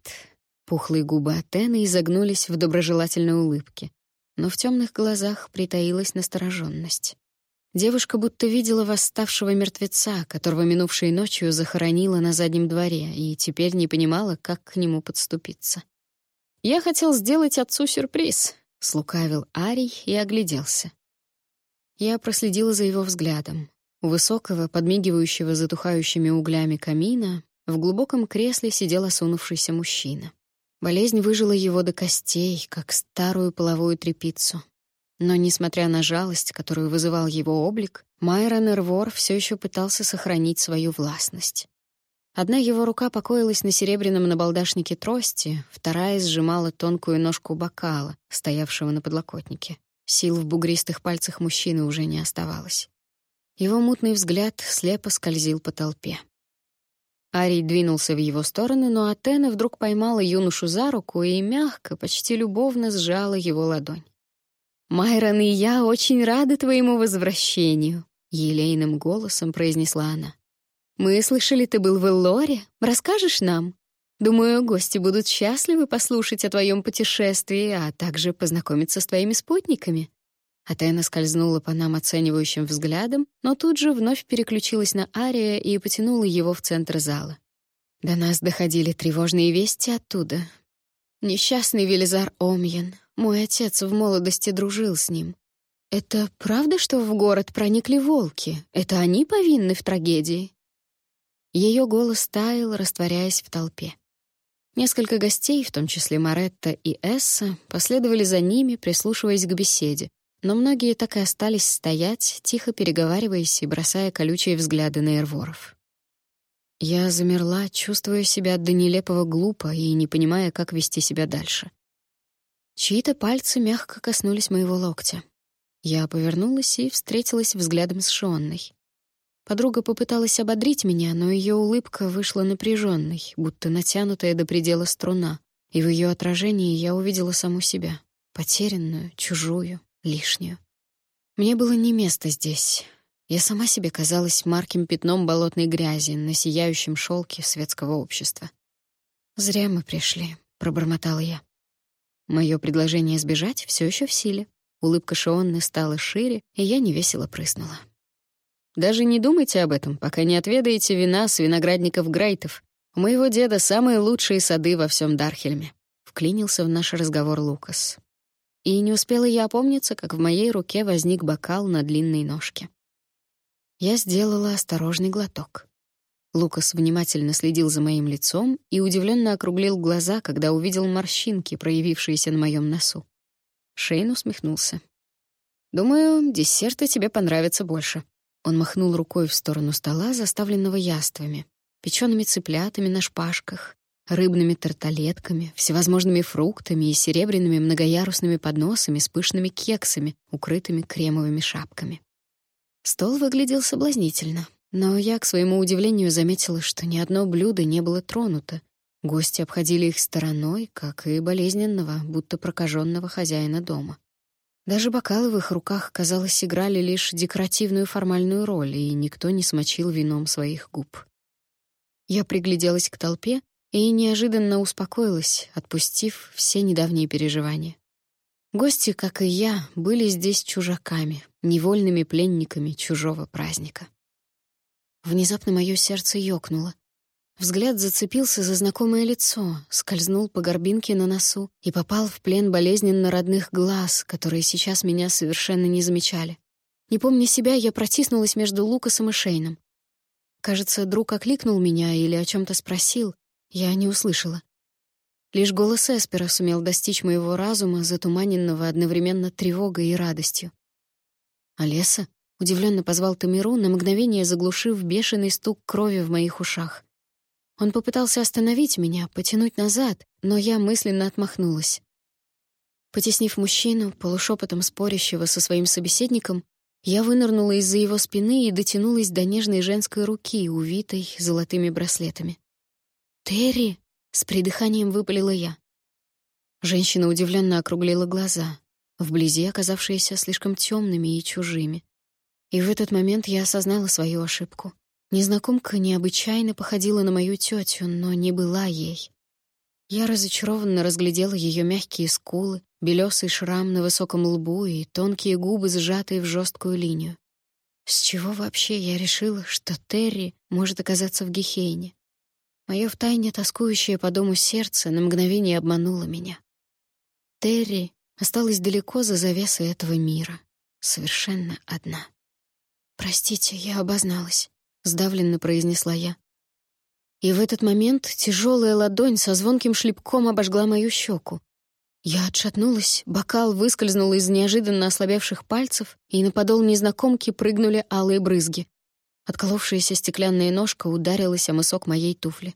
Пухлые губы Атены изогнулись в доброжелательной улыбке, но в темных глазах притаилась настороженность. Девушка будто видела восставшего мертвеца, которого минувшей ночью захоронила на заднем дворе, и теперь не понимала, как к нему подступиться. «Я хотел сделать отцу сюрприз», — слукавил Арий и огляделся. Я проследила за его взглядом. У высокого, подмигивающего затухающими углями камина в глубоком кресле сидел осунувшийся мужчина. Болезнь выжила его до костей, как старую половую тряпицу. Но, несмотря на жалость, которую вызывал его облик, Майрон Эрвор все еще пытался сохранить свою властность. Одна его рука покоилась на серебряном набалдашнике трости, вторая сжимала тонкую ножку бокала, стоявшего на подлокотнике. Сил в бугристых пальцах мужчины уже не оставалось. Его мутный взгляд слепо скользил по толпе. Арий двинулся в его сторону, но Атена вдруг поймала юношу за руку и мягко, почти любовно сжала его ладонь. «Майрон и я очень рады твоему возвращению», — елейным голосом произнесла она. «Мы слышали, ты был в Эллоре. Расскажешь нам? Думаю, гости будут счастливы послушать о твоем путешествии, а также познакомиться с твоими спутниками». Атена скользнула по нам оценивающим взглядом, но тут же вновь переключилась на Ария и потянула его в центр зала. До нас доходили тревожные вести оттуда. Несчастный Велизар Омьен, мой отец в молодости дружил с ним. Это правда, что в город проникли волки? Это они повинны в трагедии? Ее голос таял, растворяясь в толпе. Несколько гостей, в том числе Маретта и Эсса, последовали за ними, прислушиваясь к беседе, но многие так и остались стоять, тихо переговариваясь и бросая колючие взгляды на Эрворов. Я замерла, чувствуя себя до нелепого глупо и не понимая, как вести себя дальше. Чьи-то пальцы мягко коснулись моего локтя. Я повернулась и встретилась взглядом с Шонной. Подруга попыталась ободрить меня, но ее улыбка вышла напряженной, будто натянутая до предела струна, и в ее отражении я увидела саму себя, потерянную, чужую, лишнюю. Мне было не место здесь. Я сама себе казалась марким пятном болотной грязи на сияющем шелке светского общества. «Зря мы пришли», — пробормотала я. Мое предложение сбежать все еще в силе. Улыбка Шионны стала шире, и я невесело прыснула. «Даже не думайте об этом, пока не отведаете вина с виноградников Грейтов. У моего деда самые лучшие сады во всем Дархельме», — вклинился в наш разговор Лукас. И не успела я опомниться, как в моей руке возник бокал на длинной ножке. Я сделала осторожный глоток. Лукас внимательно следил за моим лицом и удивленно округлил глаза, когда увидел морщинки, проявившиеся на моем носу. Шейн усмехнулся. «Думаю, десерты тебе понравятся больше». Он махнул рукой в сторону стола, заставленного яствами, печёными цыплятами на шпажках, рыбными тарталетками, всевозможными фруктами и серебряными многоярусными подносами с пышными кексами, укрытыми кремовыми шапками. Стол выглядел соблазнительно, но я, к своему удивлению, заметила, что ни одно блюдо не было тронуто. Гости обходили их стороной, как и болезненного, будто прокаженного хозяина дома. Даже бокалы в их руках, казалось, играли лишь декоративную формальную роль, и никто не смочил вином своих губ. Я пригляделась к толпе и неожиданно успокоилась, отпустив все недавние переживания. Гости, как и я, были здесь чужаками, невольными пленниками чужого праздника. Внезапно мое сердце ёкнуло. Взгляд зацепился за знакомое лицо, скользнул по горбинке на носу и попал в плен болезненно родных глаз, которые сейчас меня совершенно не замечали. Не помня себя, я протиснулась между Лукасом и Шейном. Кажется, друг окликнул меня или о чем то спросил. Я не услышала. Лишь голос Эспера сумел достичь моего разума, затуманенного одновременно тревогой и радостью. «Олеса?» — удивленно позвал Тамиру, на мгновение заглушив бешеный стук крови в моих ушах. Он попытался остановить меня, потянуть назад, но я мысленно отмахнулась. Потеснив мужчину, полушепотом спорящего со своим собеседником, я вынырнула из-за его спины и дотянулась до нежной женской руки, увитой золотыми браслетами. «Терри!» С придыханием выпалила я. Женщина удивленно округлила глаза, вблизи оказавшиеся слишком темными и чужими. И в этот момент я осознала свою ошибку. Незнакомка необычайно походила на мою тетю, но не была ей. Я разочарованно разглядела ее мягкие скулы, белесый шрам на высоком лбу и тонкие губы, сжатые в жесткую линию. С чего вообще я решила, что Терри может оказаться в Гехейне? Мое втайне тоскующее по дому сердце на мгновение обмануло меня. Терри осталась далеко за завесой этого мира, совершенно одна. «Простите, я обозналась», — сдавленно произнесла я. И в этот момент тяжелая ладонь со звонким шлепком обожгла мою щеку. Я отшатнулась, бокал выскользнул из неожиданно ослабевших пальцев, и на подол незнакомки прыгнули алые брызги. Отколовшаяся стеклянная ножка ударилась о мысок моей туфли.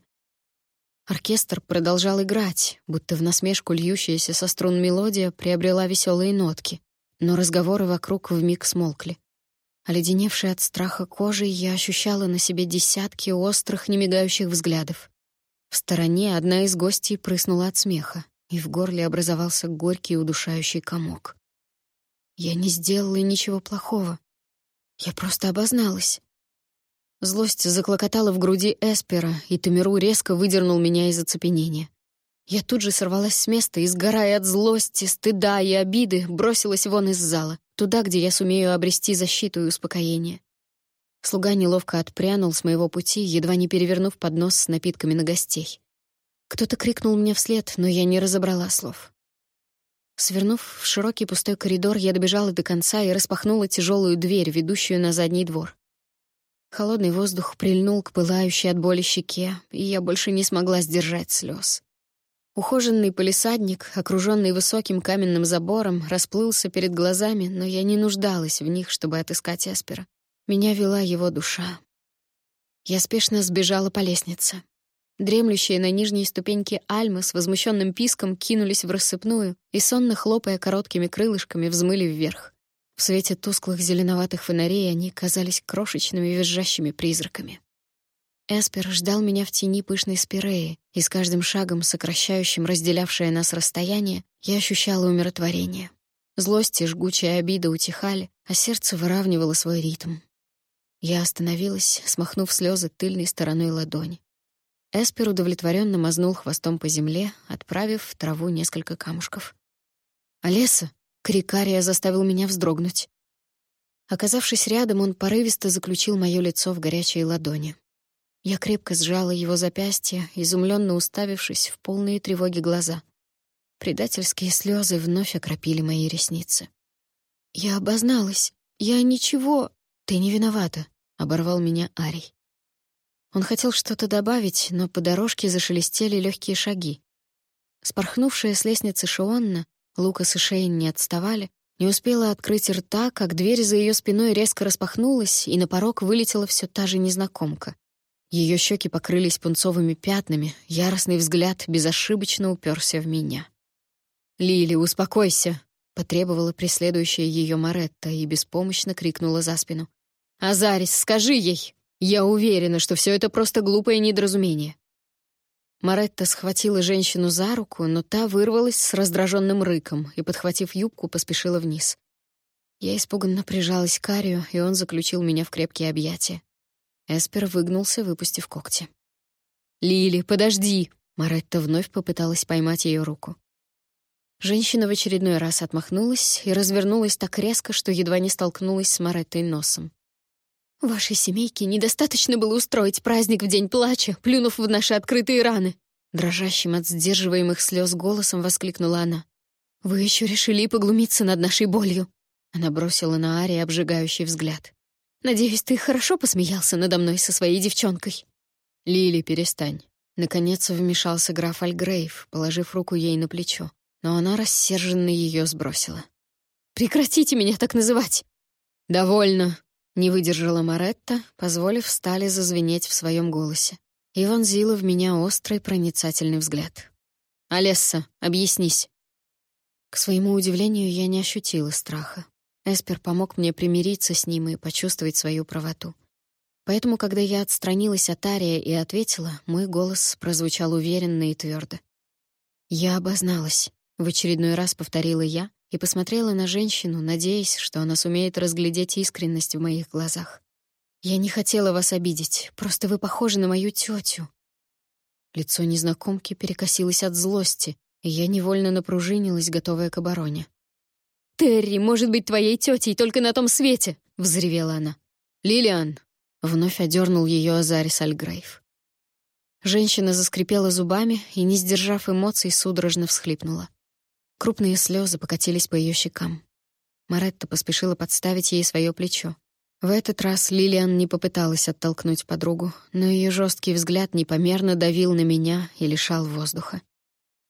Оркестр продолжал играть, будто в насмешку льющаяся со струн мелодия приобрела веселые нотки, но разговоры вокруг вмиг смолкли. Оледеневшая от страха кожей, я ощущала на себе десятки острых, немигающих взглядов. В стороне одна из гостей прыснула от смеха, и в горле образовался горький удушающий комок. Я не сделала ничего плохого. Я просто обозналась. Злость заклокотала в груди Эспера, и Тамиру резко выдернул меня из оцепенения. Я тут же сорвалась с места и, сгорая от злости, стыда и обиды, бросилась вон из зала, туда, где я сумею обрести защиту и успокоение. Слуга неловко отпрянул с моего пути, едва не перевернув поднос с напитками на гостей. Кто-то крикнул мне вслед, но я не разобрала слов. Свернув в широкий пустой коридор, я добежала до конца и распахнула тяжелую дверь, ведущую на задний двор. Холодный воздух прильнул к пылающей от боли щеке, и я больше не смогла сдержать слез. Ухоженный полисадник, окруженный высоким каменным забором, расплылся перед глазами, но я не нуждалась в них, чтобы отыскать Эспера. Меня вела его душа. Я спешно сбежала по лестнице. Дремлющие на нижней ступеньке альмы с возмущенным писком кинулись в рассыпную и, сонно хлопая короткими крылышками, взмыли вверх. В свете тусклых зеленоватых фонарей они казались крошечными визжащими призраками. Эспер ждал меня в тени пышной спиреи, и с каждым шагом, сокращающим разделявшее нас расстояние, я ощущала умиротворение. Злость и жгучая обида утихали, а сердце выравнивало свой ритм. Я остановилась, смахнув слезы тыльной стороной ладони. Эспер удовлетворенно мазнул хвостом по земле, отправив в траву несколько камушков. «Олеса!» Крик Ария заставил меня вздрогнуть. Оказавшись рядом, он порывисто заключил моё лицо в горячие ладони. Я крепко сжала его запястье, изумленно уставившись в полные тревоги глаза. Предательские слезы вновь окропили мои ресницы. «Я обозналась. Я ничего. Ты не виновата», — оборвал меня Арий. Он хотел что-то добавить, но по дорожке зашелестели легкие шаги. Спорхнувшая с лестницы Шионна, Лукас и Шейн не отставали, не успела открыть рта, как дверь за ее спиной резко распахнулась, и на порог вылетела все та же незнакомка. Ее щеки покрылись пунцовыми пятнами, яростный взгляд безошибочно уперся в меня. «Лили, успокойся!» — потребовала преследующая ее Маретта и беспомощно крикнула за спину. «Азарис, скажи ей! Я уверена, что все это просто глупое недоразумение». Маретта схватила женщину за руку, но та вырвалась с раздраженным рыком и, подхватив юбку, поспешила вниз. Я испуганно прижалась к Арию, и он заключил меня в крепкие объятия. Эспер выгнулся, выпустив когти. «Лили, подожди!» Маретта вновь попыталась поймать ее руку. Женщина в очередной раз отмахнулась и развернулась так резко, что едва не столкнулась с Мареттой носом. «Вашей семейке недостаточно было устроить праздник в день плача, плюнув в наши открытые раны!» Дрожащим от сдерживаемых слез голосом воскликнула она. «Вы еще решили поглумиться над нашей болью!» Она бросила на Ари обжигающий взгляд. Надеюсь, ты хорошо посмеялся надо мной со своей девчонкой». «Лили, перестань». Наконец вмешался граф Альгрейв, положив руку ей на плечо, но она рассерженно ее сбросила. «Прекратите меня так называть!» «Довольно!» — не выдержала Маретта, позволив стали зазвенеть в своем голосе. И вонзила в меня острый проницательный взгляд. «Алесса, объяснись!» К своему удивлению, я не ощутила страха. Эспер помог мне примириться с ним и почувствовать свою правоту. Поэтому, когда я отстранилась от Ария и ответила, мой голос прозвучал уверенно и твердо. «Я обозналась», — в очередной раз повторила я и посмотрела на женщину, надеясь, что она сумеет разглядеть искренность в моих глазах. «Я не хотела вас обидеть, просто вы похожи на мою тетю». Лицо незнакомки перекосилось от злости, и я невольно напружинилась, готовая к обороне. «Терри может быть твоей тетей только на том свете!» — взревела она. «Лилиан!» — вновь одернул ее Азарис Альгрейв. Женщина заскрипела зубами и, не сдержав эмоций, судорожно всхлипнула. Крупные слезы покатились по ее щекам. Маретта поспешила подставить ей свое плечо. В этот раз Лилиан не попыталась оттолкнуть подругу, но ее жесткий взгляд непомерно давил на меня и лишал воздуха.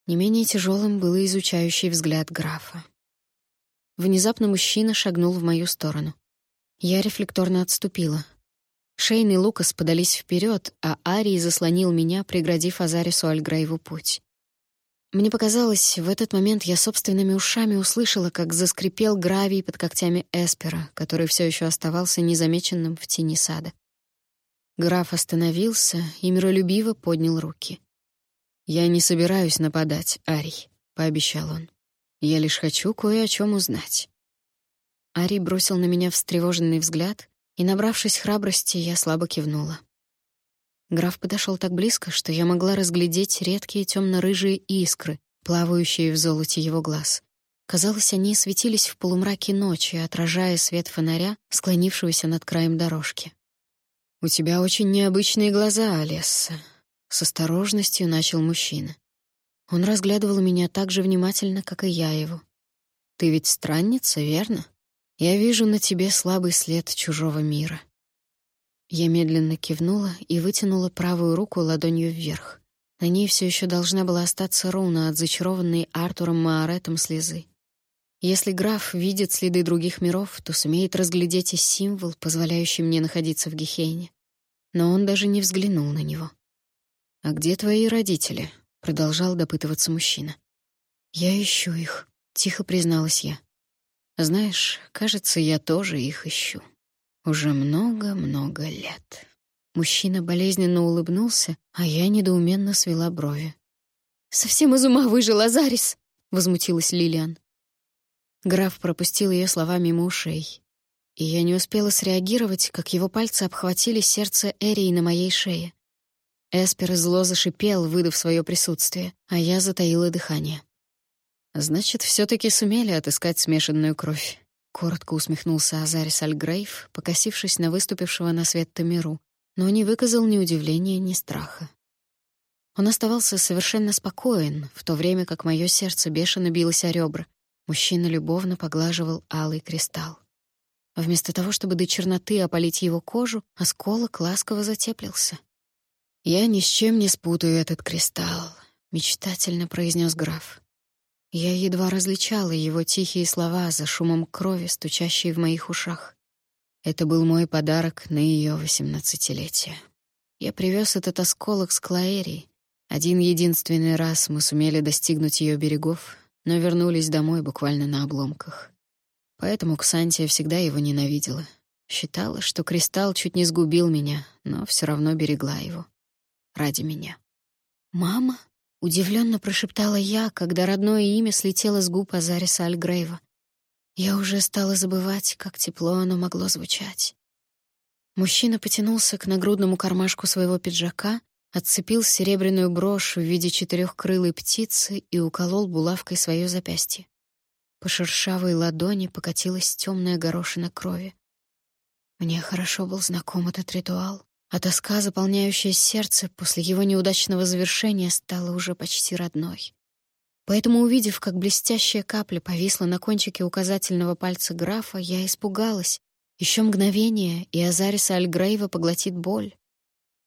Не менее тяжелым был изучающий взгляд графа. Внезапно мужчина шагнул в мою сторону. Я рефлекторно отступила. Шейн и Лукас подались вперед, а Арий заслонил меня, преградив Азарису Альгрейву путь. Мне показалось, в этот момент я собственными ушами услышала, как заскрипел гравий под когтями Эспера, который все еще оставался незамеченным в тени сада. Граф остановился и миролюбиво поднял руки. «Я не собираюсь нападать, Арий», — пообещал он. Я лишь хочу кое о чем узнать. Ари бросил на меня встревоженный взгляд, и, набравшись храбрости, я слабо кивнула. Граф подошел так близко, что я могла разглядеть редкие темно-рыжие искры, плавающие в золоте его глаз. Казалось, они светились в полумраке ночи, отражая свет фонаря, склонившегося над краем дорожки. «У тебя очень необычные глаза, Алесса», — с осторожностью начал мужчина. Он разглядывал меня так же внимательно, как и я его. «Ты ведь странница, верно? Я вижу на тебе слабый след чужого мира». Я медленно кивнула и вытянула правую руку ладонью вверх. На ней все еще должна была остаться руна от зачарованной Артуром Мааретом слезы. Если граф видит следы других миров, то сумеет разглядеть и символ, позволяющий мне находиться в Гехейне. Но он даже не взглянул на него. «А где твои родители?» Продолжал допытываться мужчина. «Я ищу их», — тихо призналась я. «Знаешь, кажется, я тоже их ищу. Уже много-много лет». Мужчина болезненно улыбнулся, а я недоуменно свела брови. «Совсем из ума выжил Азарис!» — возмутилась Лилиан. Граф пропустил ее слова мимо ушей. И я не успела среагировать, как его пальцы обхватили сердце Эрии на моей шее. Эспер зло зашипел, выдав свое присутствие, а я затаила дыхание. «Значит, все таки сумели отыскать смешанную кровь», — коротко усмехнулся Азарис Альгрейв, покосившись на выступившего на свет Тамиру, но не выказал ни удивления, ни страха. Он оставался совершенно спокоен, в то время как мое сердце бешено билось о ребра. Мужчина любовно поглаживал алый кристалл. Вместо того, чтобы до черноты опалить его кожу, осколок ласково затеплился. «Я ни с чем не спутаю этот кристалл», — мечтательно произнес граф. Я едва различала его тихие слова за шумом крови, стучащей в моих ушах. Это был мой подарок на ее восемнадцатилетие. Я привез этот осколок с Клаэрии. Один единственный раз мы сумели достигнуть ее берегов, но вернулись домой буквально на обломках. Поэтому Ксантия всегда его ненавидела. Считала, что кристалл чуть не сгубил меня, но все равно берегла его. Ради меня. «Мама?» Удивленно прошептала я, когда родное имя слетело с губ Азариса Альгрейва. Я уже стала забывать, как тепло оно могло звучать. Мужчина потянулся к нагрудному кармашку своего пиджака, отцепил серебряную брошь в виде четырехкрылой птицы и уколол булавкой свое запястье. По шершавой ладони покатилась темная горошина крови. Мне хорошо был знаком этот ритуал а тоска, заполняющая сердце после его неудачного завершения, стала уже почти родной. Поэтому, увидев, как блестящая капля повисла на кончике указательного пальца графа, я испугалась. Еще мгновение, и Азариса Альгрейва поглотит боль.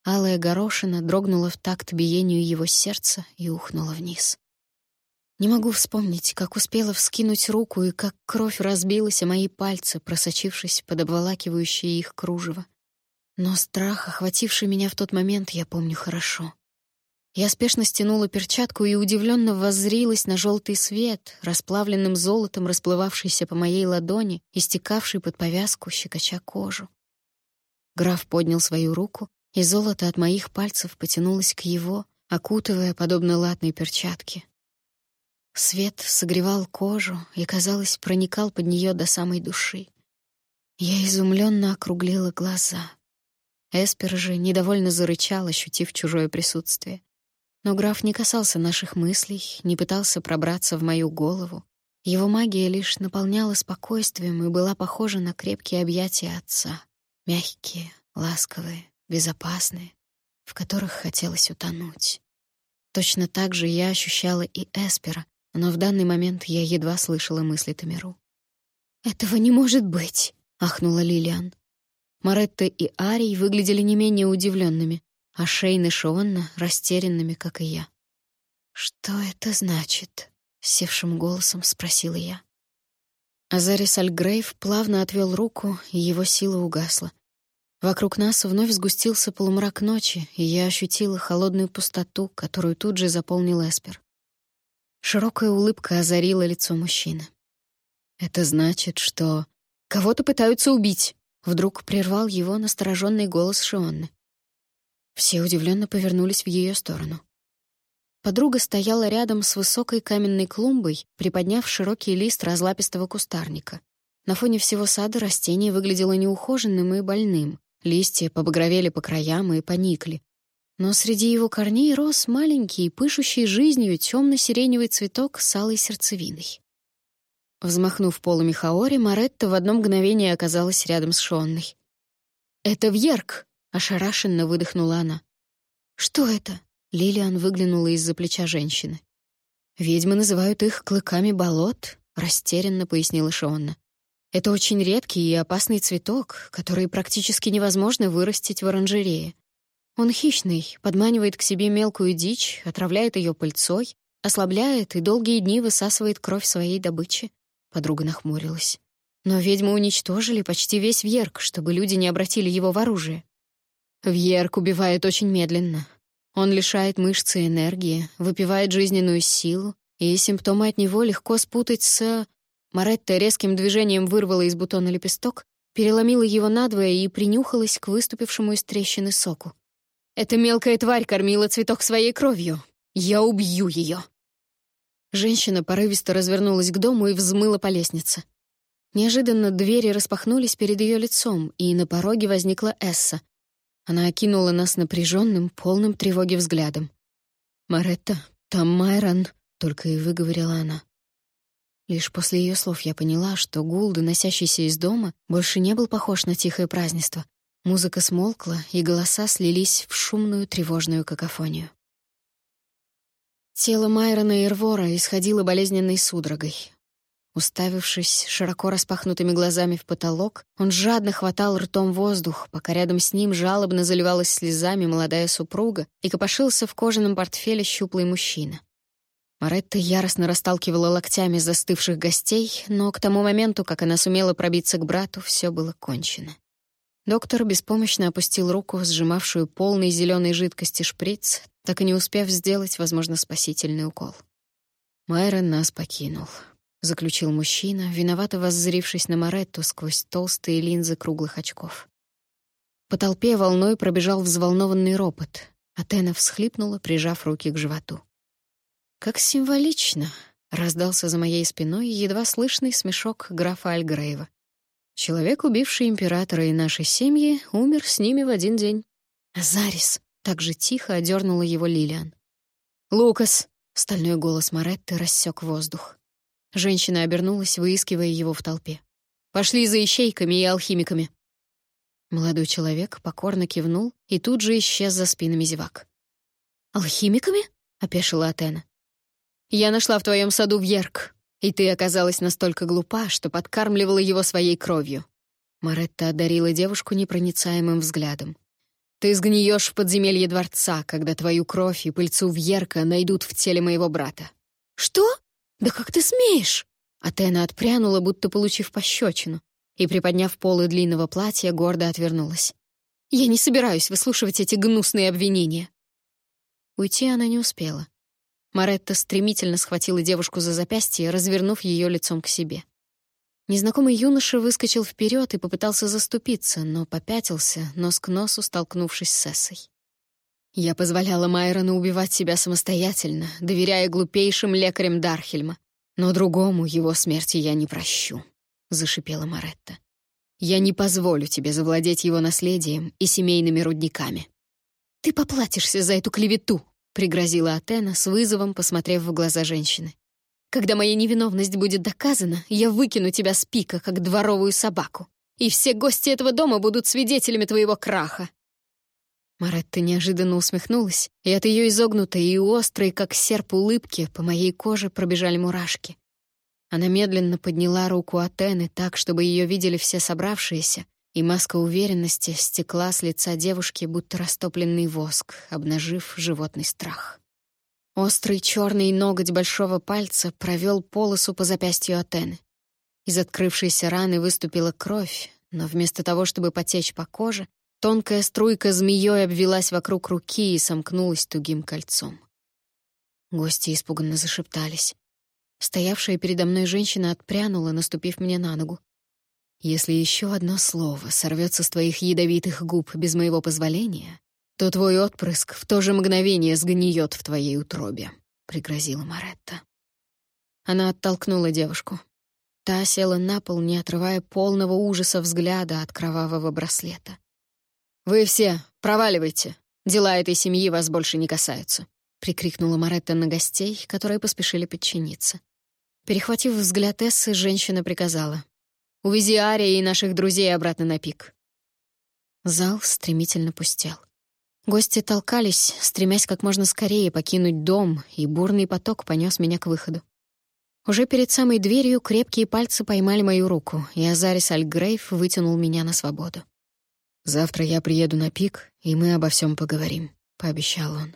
Алая горошина дрогнула в такт биению его сердца и ухнула вниз. Не могу вспомнить, как успела вскинуть руку и как кровь разбилась о мои пальцы, просочившись под обволакивающее их кружево. Но страх, охвативший меня в тот момент, я помню хорошо. Я спешно стянула перчатку и удивленно воззрилась на желтый свет, расплавленным золотом расплывавшийся по моей ладони и стекавший под повязку, щекоча кожу. Граф поднял свою руку, и золото от моих пальцев потянулось к его, окутывая подобно латной перчатке. Свет согревал кожу и, казалось, проникал под нее до самой души. Я изумленно округлила глаза — Эспер же недовольно зарычал, ощутив чужое присутствие. Но граф не касался наших мыслей, не пытался пробраться в мою голову. Его магия лишь наполняла спокойствием и была похожа на крепкие объятия отца. Мягкие, ласковые, безопасные, в которых хотелось утонуть. Точно так же я ощущала и Эспера, но в данный момент я едва слышала мысли Тамиру. «Этого не может быть!» — ахнула Лилиан. Маретта и Арий выглядели не менее удивленными, а Шейн и Шионна — растерянными, как и я. «Что это значит?» — севшим голосом спросила я. Азарис Альгрейв плавно отвел руку, и его сила угасла. Вокруг нас вновь сгустился полумрак ночи, и я ощутила холодную пустоту, которую тут же заполнил Эспер. Широкая улыбка озарила лицо мужчины. «Это значит, что кого-то пытаются убить», Вдруг прервал его настороженный голос Шионны. Все удивленно повернулись в ее сторону. Подруга стояла рядом с высокой каменной клумбой, приподняв широкий лист разлапистого кустарника. На фоне всего сада растение выглядело неухоженным и больным. Листья побагровели по краям и поникли. Но среди его корней рос маленький, пышущий жизнью темно-сиреневый цветок с алой сердцевиной. Взмахнув полами Хаори, Маретта в одно мгновение оказалась рядом с Шонной. «Это Вьерк!» — ошарашенно выдохнула она. «Что это?» — Лилиан выглянула из-за плеча женщины. «Ведьмы называют их клыками болот», — растерянно пояснила Шонна. «Это очень редкий и опасный цветок, который практически невозможно вырастить в оранжерее. Он хищный, подманивает к себе мелкую дичь, отравляет ее пыльцой, ослабляет и долгие дни высасывает кровь своей добычи. Подруга нахмурилась. Но ведьмы уничтожили почти весь Вьерк, чтобы люди не обратили его в оружие. Вьерк убивает очень медленно. Он лишает мышцы энергии, выпивает жизненную силу, и симптомы от него легко спутать с... Маретта резким движением вырвала из бутона лепесток, переломила его надвое и принюхалась к выступившему из трещины соку. «Эта мелкая тварь кормила цветок своей кровью. Я убью ее!» Женщина порывисто развернулась к дому и взмыла по лестнице. Неожиданно двери распахнулись перед ее лицом, и на пороге возникла Эсса. Она окинула нас напряженным, полным тревоги взглядом. «Маретта, там Майрон», — только и выговорила она. Лишь после ее слов я поняла, что гул, доносящийся из дома, больше не был похож на тихое празднество. Музыка смолкла, и голоса слились в шумную тревожную какофонию. Тело Майрона Ирвора исходило болезненной судорогой. Уставившись широко распахнутыми глазами в потолок, он жадно хватал ртом воздух, пока рядом с ним жалобно заливалась слезами молодая супруга и копошился в кожаном портфеле щуплый мужчина. Маретта яростно расталкивала локтями застывших гостей, но к тому моменту, как она сумела пробиться к брату, все было кончено. Доктор беспомощно опустил руку, сжимавшую полный зеленой жидкости шприц, так и не успев сделать, возможно, спасительный укол. Майрон нас покинул заключил мужчина, виновато воззрившись на Маретту сквозь толстые линзы круглых очков. По толпе волной пробежал взволнованный ропот. Атена всхлипнула, прижав руки к животу. «Как символично!» — раздался за моей спиной едва слышный смешок графа Альгрейва. «Человек, убивший императора и нашей семьи, умер с ними в один день». «Азарис!» — так же тихо одернула его Лилиан. «Лукас!» — стальной голос Маретты рассек воздух. Женщина обернулась, выискивая его в толпе. «Пошли за ищейками и алхимиками!» Молодой человек покорно кивнул и тут же исчез за спинами зевак. «Алхимиками?» — опешила Атена. «Я нашла в твоем саду вьерк, и ты оказалась настолько глупа, что подкармливала его своей кровью». Маретта одарила девушку непроницаемым взглядом. «Ты сгниешь в подземелье дворца, когда твою кровь и пыльцу вьерка найдут в теле моего брата». «Что?» «Да как ты смеешь?» Атена отпрянула, будто получив пощечину, и, приподняв полы длинного платья, гордо отвернулась. «Я не собираюсь выслушивать эти гнусные обвинения». Уйти она не успела. Маретта стремительно схватила девушку за запястье, развернув ее лицом к себе. Незнакомый юноша выскочил вперед и попытался заступиться, но попятился, нос к носу столкнувшись с Эссой. Я позволяла Майрону убивать себя самостоятельно, доверяя глупейшим лекарям Дархельма. Но другому его смерти я не прощу, — зашипела Маретта. Я не позволю тебе завладеть его наследием и семейными рудниками. Ты поплатишься за эту клевету, — пригрозила Атена с вызовом, посмотрев в глаза женщины. Когда моя невиновность будет доказана, я выкину тебя с пика, как дворовую собаку, и все гости этого дома будут свидетелями твоего краха. Маретта неожиданно усмехнулась, и от ее изогнутой и острой, как серп улыбки, по моей коже пробежали мурашки. Она медленно подняла руку Атены так, чтобы ее видели все собравшиеся, и маска уверенности стекла с лица девушки, будто растопленный воск, обнажив животный страх. Острый черный ноготь большого пальца провел полосу по запястью Атены. Из открывшейся раны выступила кровь, но вместо того, чтобы потечь по коже, Тонкая струйка змеей обвелась вокруг руки и сомкнулась тугим кольцом. Гости испуганно зашептались. Стоявшая передо мной женщина отпрянула, наступив мне на ногу. «Если еще одно слово сорвется с твоих ядовитых губ без моего позволения, то твой отпрыск в то же мгновение сгниет в твоей утробе», — пригрозила Маретта. Она оттолкнула девушку. Та села на пол, не отрывая полного ужаса взгляда от кровавого браслета. «Вы все проваливайте. Дела этой семьи вас больше не касаются», — прикрикнула Маретта на гостей, которые поспешили подчиниться. Перехватив взгляд Эссы, женщина приказала. «Увези Ария и наших друзей обратно на пик». Зал стремительно пустел. Гости толкались, стремясь как можно скорее покинуть дом, и бурный поток понес меня к выходу. Уже перед самой дверью крепкие пальцы поймали мою руку, и Азарис Альгрейв вытянул меня на свободу. «Завтра я приеду на пик, и мы обо всем поговорим», — пообещал он.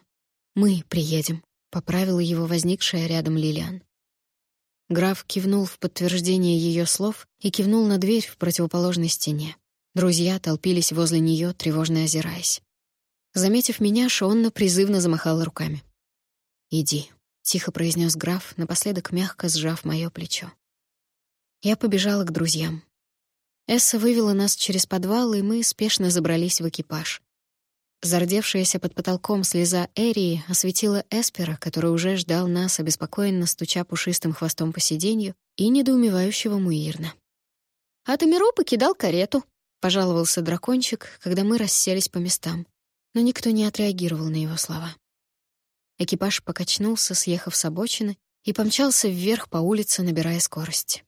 «Мы приедем», — поправила его возникшая рядом Лилиан. Граф кивнул в подтверждение ее слов и кивнул на дверь в противоположной стене. Друзья толпились возле нее, тревожно озираясь. Заметив меня, Шонна призывно замахала руками. «Иди», — тихо произнес граф, напоследок мягко сжав мое плечо. Я побежала к друзьям. Эсса вывела нас через подвал, и мы спешно забрались в экипаж. Зардевшаяся под потолком слеза Эрии осветила Эспера, который уже ждал нас, обеспокоенно стуча пушистым хвостом по сиденью, и недоумевающего Муирна. «А Тамиру покидал карету», — пожаловался дракончик, когда мы расселись по местам. Но никто не отреагировал на его слова. Экипаж покачнулся, съехав с обочины, и помчался вверх по улице, набирая скорость.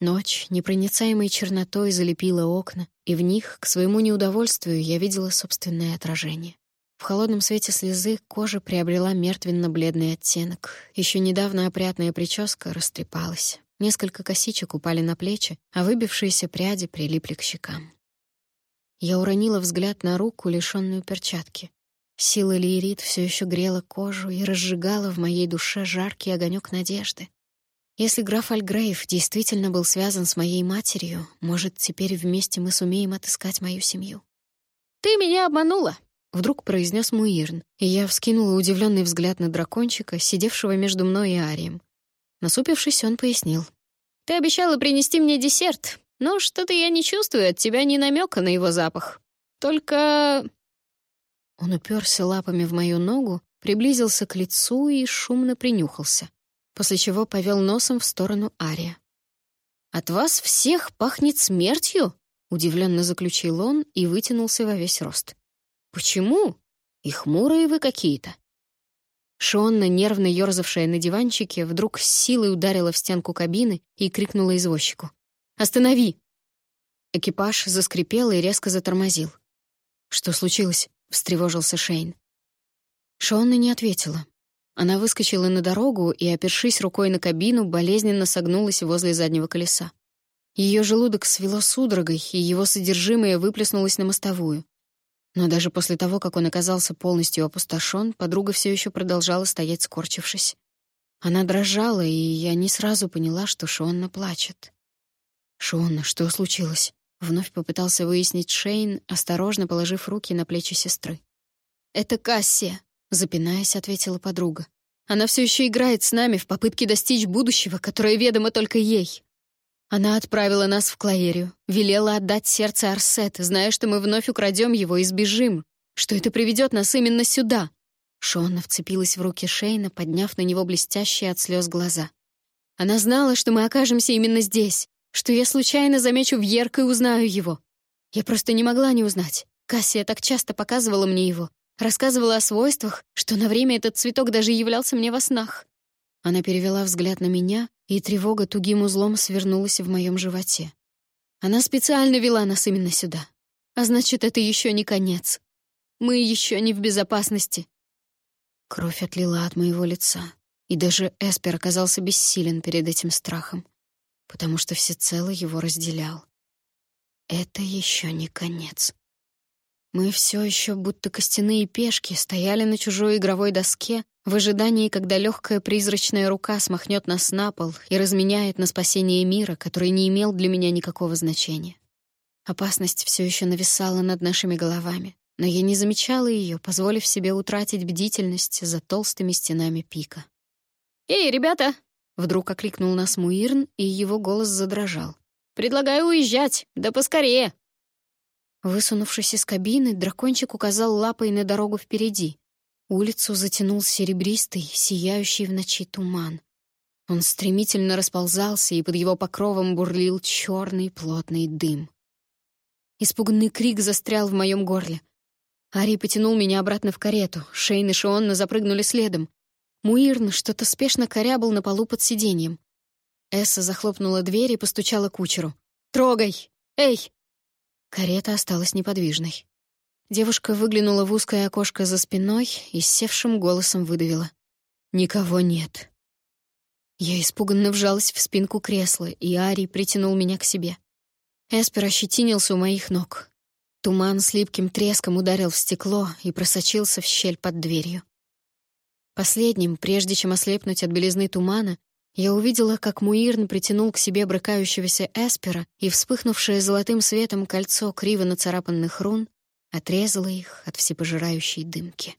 Ночь непроницаемой чернотой залепила окна, и в них, к своему неудовольствию, я видела собственное отражение. В холодном свете слезы кожа приобрела мертвенно-бледный оттенок. Еще недавно опрятная прическа растрепалась. Несколько косичек упали на плечи, а выбившиеся пряди прилипли к щекам. Я уронила взгляд на руку, лишённую перчатки. Сила Лиерит все еще грела кожу и разжигала в моей душе жаркий огонек надежды. Если граф Альгрейв действительно был связан с моей матерью, может, теперь вместе мы сумеем отыскать мою семью. «Ты меня обманула!» — вдруг произнес Муирн, и я вскинула удивленный взгляд на дракончика, сидевшего между мной и Арием. Насупившись, он пояснил. «Ты обещала принести мне десерт, но что-то я не чувствую от тебя ни намека на его запах. Только он уперся лапами в мою ногу, приблизился к лицу и шумно принюхался, после чего повел носом в сторону Ария. «От вас всех пахнет смертью?» — удивленно заключил он и вытянулся во весь рост. «Почему? И хмурые вы какие-то». Шонна, нервно ёрзавшая на диванчике, вдруг с силой ударила в стенку кабины и крикнула извозчику. «Останови!» Экипаж заскрипел и резко затормозил. «Что случилось?» — встревожился Шейн. Шонна не ответила. Она выскочила на дорогу и, опершись рукой на кабину, болезненно согнулась возле заднего колеса. Ее желудок свело судорогой, и его содержимое выплеснулось на мостовую. Но даже после того, как он оказался полностью опустошен, подруга все еще продолжала стоять, скорчившись. Она дрожала, и я не сразу поняла, что Шонна плачет. «Шонна, что случилось?» Вновь попытался выяснить Шейн, осторожно положив руки на плечи сестры. «Это Кассия», — запинаясь, ответила подруга. «Она все еще играет с нами в попытке достичь будущего, которое ведомо только ей. Она отправила нас в Клаерию, велела отдать сердце Арсет, зная, что мы вновь украдем его и сбежим, что это приведет нас именно сюда». Шонна вцепилась в руки Шейна, подняв на него блестящие от слез глаза. «Она знала, что мы окажемся именно здесь, что я случайно замечу Вьерка и узнаю его. Я просто не могла не узнать. Кассия так часто показывала мне его, рассказывала о свойствах, что на время этот цветок даже являлся мне во снах. Она перевела взгляд на меня, и тревога тугим узлом свернулась в моем животе. Она специально вела нас именно сюда. А значит, это еще не конец. Мы еще не в безопасности. Кровь отлила от моего лица, и даже Эспер оказался бессилен перед этим страхом потому что всецело его разделял. Это еще не конец. Мы все еще, будто костяные пешки, стояли на чужой игровой доске в ожидании, когда легкая призрачная рука смахнет нас на пол и разменяет на спасение мира, который не имел для меня никакого значения. Опасность все еще нависала над нашими головами, но я не замечала ее, позволив себе утратить бдительность за толстыми стенами пика. «Эй, ребята, Вдруг окликнул нас Муирн, и его голос задрожал. «Предлагаю уезжать, да поскорее!» Высунувшись из кабины, дракончик указал лапой на дорогу впереди. Улицу затянул серебристый, сияющий в ночи туман. Он стремительно расползался, и под его покровом бурлил черный плотный дым. Испуганный крик застрял в моем горле. Ари потянул меня обратно в карету. Шейн и Шионна запрыгнули следом. Муирн что-то спешно корябал на полу под сиденьем. Эсса захлопнула дверь и постучала кучеру. «Трогай! Эй!» Карета осталась неподвижной. Девушка выглянула в узкое окошко за спиной и севшим голосом выдавила. «Никого нет». Я испуганно вжалась в спинку кресла, и Ари притянул меня к себе. Эспер ощетинился у моих ног. Туман с липким треском ударил в стекло и просочился в щель под дверью. Последним, прежде чем ослепнуть от белизны тумана, я увидела, как Муирн притянул к себе брыкающегося Эспера, и вспыхнувшее золотым светом кольцо криво нацарапанных рун отрезало их от всепожирающей дымки.